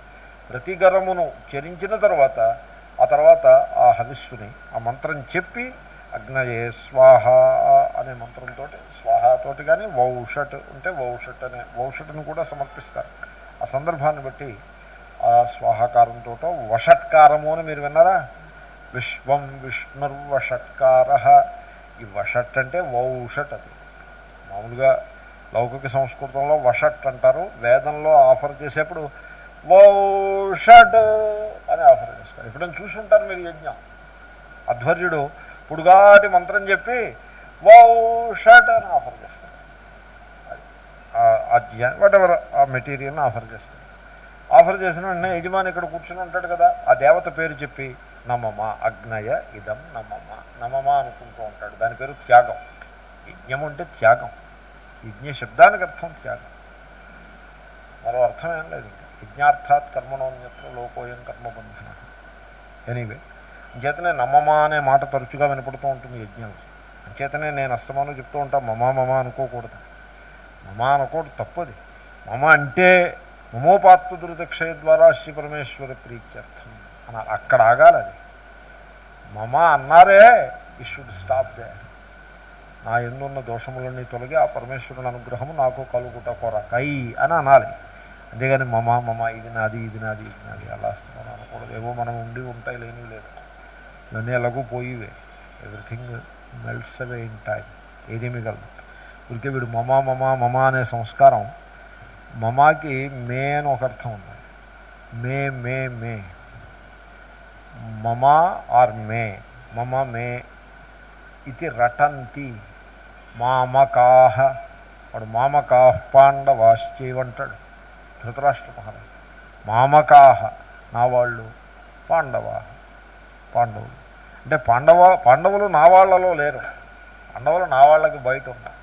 ప్రతిగరమును చరించిన తర్వాత ఆ తర్వాత ఆ హవిస్సుని ఆ మంత్రం చెప్పి అగ్నయే స్వాహ అనే మంత్రంతో స్వాహతోటి కానీ వౌషట్ ఉంటే వౌషట్ అనే వౌషట్ని కూడా సమర్పిస్తారు. ఆ సందర్భాన్ని బట్టి ఆ స్వాహాకారంతో వషట్కారము అని మీరు విన్నారా? విశ్వం విష్ణుర్వషట్కార. ఈ వషట్ అంటే వౌషట్ అది. మామూలుగా లౌకిక సంస్కృతంలో వషట్ అంటారు. వేదంలో ఆఫర్ చేసేప్పుడు వౌషట్ అని ఆఫర్ చేస్తారు. ఎప్పుడైనా చూసి ఉంటారు మీరు యజ్ఞం. అధ్వర్యుడు పుడుగాటి మంత్రం చెప్పి షర్ట్ అని ఆఫర్ చేస్తాడు ఆ వాట్ ఎవర్ ఆ మెటీరియల్ని ఆఫర్ చేస్తాడు ఆఫర్ చేసిన వెంటనే యజమాని ఇక్కడ కూర్చుని ఉంటాడు కదా ఆ దేవత పేరు చెప్పి నమమ అగ్నయ ఇదం నమమ నమమ అనుకుంటూ ఉంటాడు. దాని పేరు త్యాగం. యజ్ఞం అంటే త్యాగం. యజ్ఞ శబ్దానికి అర్థం త్యాగం. మరో అర్థం ఏం లేదు ఇంకా. యజ్ఞార్థాత్ కర్మణోన్యత్ర లోకోయం కర్మబంధన. ఎనీవే చేతనే నమ్మమా అనే మాట తరచుగా వినపడుతూ ఉంటుంది యజ్ఞంలో. అంచేతనే నేను అస్తమానం చెప్తూ ఉంటాను మమా మమ అనుకోకూడదు. మమ అనకూడదు తప్పది. మమ అంటే మమోపాత్త దుర్దక్షయ ద్వారా శ్రీ పరమేశ్వర ప్రీత్యర్థం. అన్నారు అక్కడ ఆగాలి అది. మమ అన్నారే ఈ షుడ్ స్టాప్ దే నా ఎన్నున్న దోషములన్నీ తొలగి ఆ పరమేశ్వరుని అనుగ్రహము నాకు కలుగుట కొరకై అని అనాలి. అంతేగాని మమ మమ ఇది నాది ఇది నాది ఇది నాది అలా మనం అనకూడదు. ఏవో మనం ఉండి ఉంటాయి లేని లేదు ఇవన్నీ ఎలాగో పోయివే. Everything melts away in time ఏది మిగలదు ఊరికే వీడు మమా మమా మమా అనే సంస్కారం మమాకి మే అని ఒక అర్థం ఉంది. మే మే మే. మమా ఆర్ మే. మమ మే. ఇది రటంతి. మామకాహ. వాడు మామకాహ పాండవాశ్చేవంటాడు ధృతరాష్ట్ర మహారాజు. మామకాహ. నా వాళ్ళు పాండవ పాండవులు. అంటే పాండవ పాండవులు నా వాళ్ళలో లేరు. పాండవులు నా వాళ్ళకి బయట ఉన్నారు.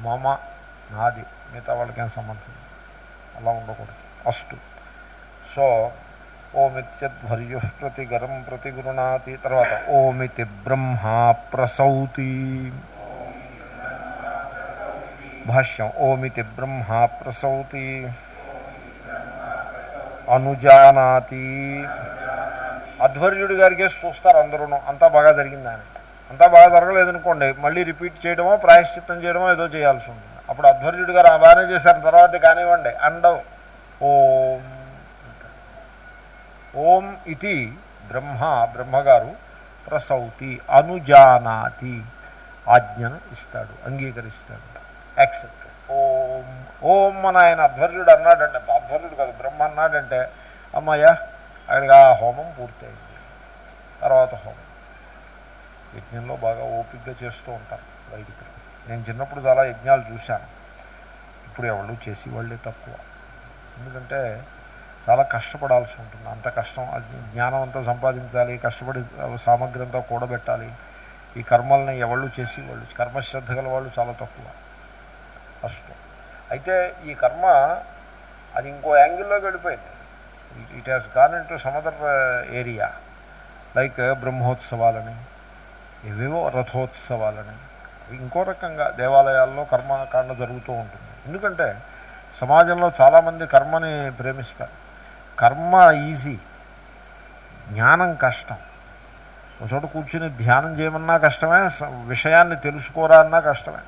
మమ నాది మిగతా వాళ్ళకి ఏం సంబంధం అలా ఉండకూడదు. అస్టు సో ఓమిత్యద్వర్యుష్ప్రతి గరం ప్రతి గురుణాతి తర్వాత ఓమితి బ్రహ్మా ప్రసౌతి. భాష్యం ఓమితి బ్రహ్మా ప్రసౌతి. అనుజానాతి. అధ్వర్యుడి గారికే చూస్తారు అందరూ అంతా బాగా జరిగిందని. అంతా బాగా జరగలేదనుకోండి మళ్ళీ రిపీట్ చేయడమో ప్రాయశ్చిత్తం చేయడమో ఏదో చేయాల్సి ఉంటుంది. అప్పుడు అధ్వర్యుడు గారు బాగానే చేశారు తర్వాత కానివ్వండి అండవు ఓం ఓం ఇది బ్రహ్మ బ్రహ్మగారు ప్రసౌతి అనుజానాతి ఆజ్ఞను ఇస్తాడు అంగీకరిస్తాడు. యాక్సెప్ట్ ఓం ఓం అని ఆయన అధ్వర్యుడు అన్నాడంటే అధ్వర్యుడు కాదు బ్రహ్మ అన్నాడంటే అమ్మాయ్యా ఆయనకు ఆ హోమం పూర్తయింది తర్వాత హోమం యజ్ఞంలో బాగా ఓపికగా చేస్తూ ఉంటారు వైదికులు నేను చిన్నప్పుడు చాలా యజ్ఞాలు చూశాను ఇప్పుడు ఎవరు చేసి వాళ్ళే తక్కువ ఎందుకంటే చాలా కష్టపడాల్సి ఉంటుంది అంత కష్టం జ్ఞానం అంతా సంపాదించాలి కష్టపడి సామగ్రి అంతా కూడబెట్టాలి ఈ కర్మల్ని ఎవళ్ళు చేసి వాళ్ళు కర్మశ్రద్ధ గల వాళ్ళు చాలా తక్కువ కష్టం అయితే ఈ కర్మ అది ఇంకో యాంగిల్లోకి వెళ్ళిపోయింది it has gone into some other area like బ్రహ్మోత్సవాలని ఏవేవో రథోత్సవాలని. ఇంకో రకంగా దేవాలయాల్లో కర్మకాండ జరుగుతూ ఉంటుంది. ఎందుకంటే సమాజంలో చాలామంది కర్మని ప్రేమిస్తారు. కర్మ ఈజీ జ్ఞానం కష్టం. ఒక చోట కూర్చుని ధ్యానం చేయమన్నా కష్టమే విషయాన్ని తెలుసుకోరా అన్నా కష్టమే.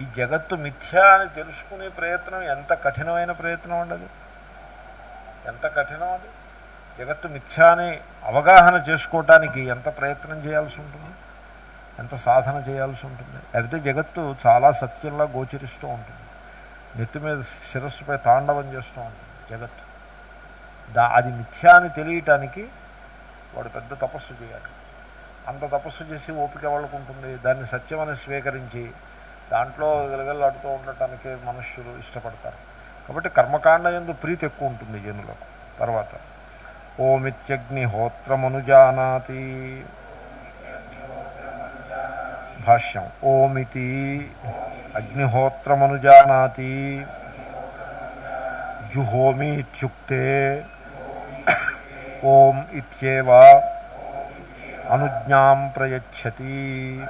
ఈ జగత్తు మిథ్యా అని తెలుసుకునే ప్రయత్నం ఎంత కఠినమైన ప్రయత్నం ఉండదు ఎంత కఠినం అది? జగత్తు మిథ్య అని అవగాహన చేసుకోవటానికి ఎంత ప్రయత్నం చేయాల్సి ఉంటుంది? ఎంత సాధన చేయాల్సి ఉంటుంది? లేకపోతే జగత్తు చాలా సత్యంలా గోచరిస్తూ ఉంటుంది. నెత్తి మీద శిరస్సుపై తాండవం చేస్తూ ఉంటుంది జగత్తు. దా అది మిథ్యా అని తెలియటానికి వాడు పెద్ద తపస్సు చేయాలి. అంత తపస్సు చేసి ఓపిక వాళ్ళకు ఉంటుంది? దాన్ని సత్యమని స్వీకరించి దాంట్లో గలగలాడుతూ ఉండటానికి మనుష్యులు ఇష్టపడతారు. కాబట్టి కర్మకాండ ఎందు ప్రీతి ఎక్కువ ఉంటుంది జనులకు. తర్వాత ఓమిత్యగ్నిహోత్రమనుజానాతి. భాష్యం ఓమితి అగ్నిహోత్రమనుజానాతి. జుహోమి ఇత్యుక్తే ఓం ఇత్యేవా అనుజ్ఞాం ప్రయచ్చతి.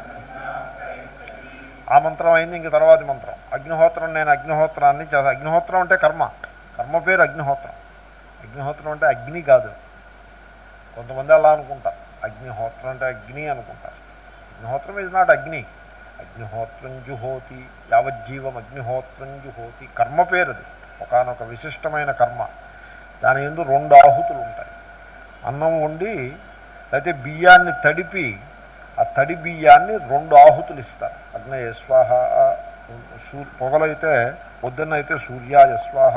ఆ మంత్రం అయింది ఇంక తర్వాతి మంత్రం. అగ్నిహోత్రం నేను అగ్నిహోత్రాన్ని చేస్తా అగ్నిహోత్రం అంటే కర్మ. కర్మ పేరు అగ్నిహోత్రం. అగ్నిహోత్రం అంటే అగ్ని కాదు. కొంతమంది అలా అనుకుంటారు. అగ్నిహోత్రం అంటే అగ్ని అనుకుంటారు. అగ్నిహోత్రం ఈజ్ నాట్ అగ్ని. అగ్నిహోత్రం జుహోతి యావజ్జీవం అగ్నిహోత్రం జుహోతి. కర్మ పేరుది ఒకనొక విశిష్టమైన కర్మ. దాని ఎందు రెండు ఆహుతులు ఉంటాయి. అన్నం వండి అయితే బియ్యాన్ని తడిపి ఆ తడి బియ్యాన్ని రెండు ఆహుతులు ఇస్తారు. అగ్నయ స్వాహ సూ పొగలైతే పొద్దున్నైతే సూర్యాయ స్వాహ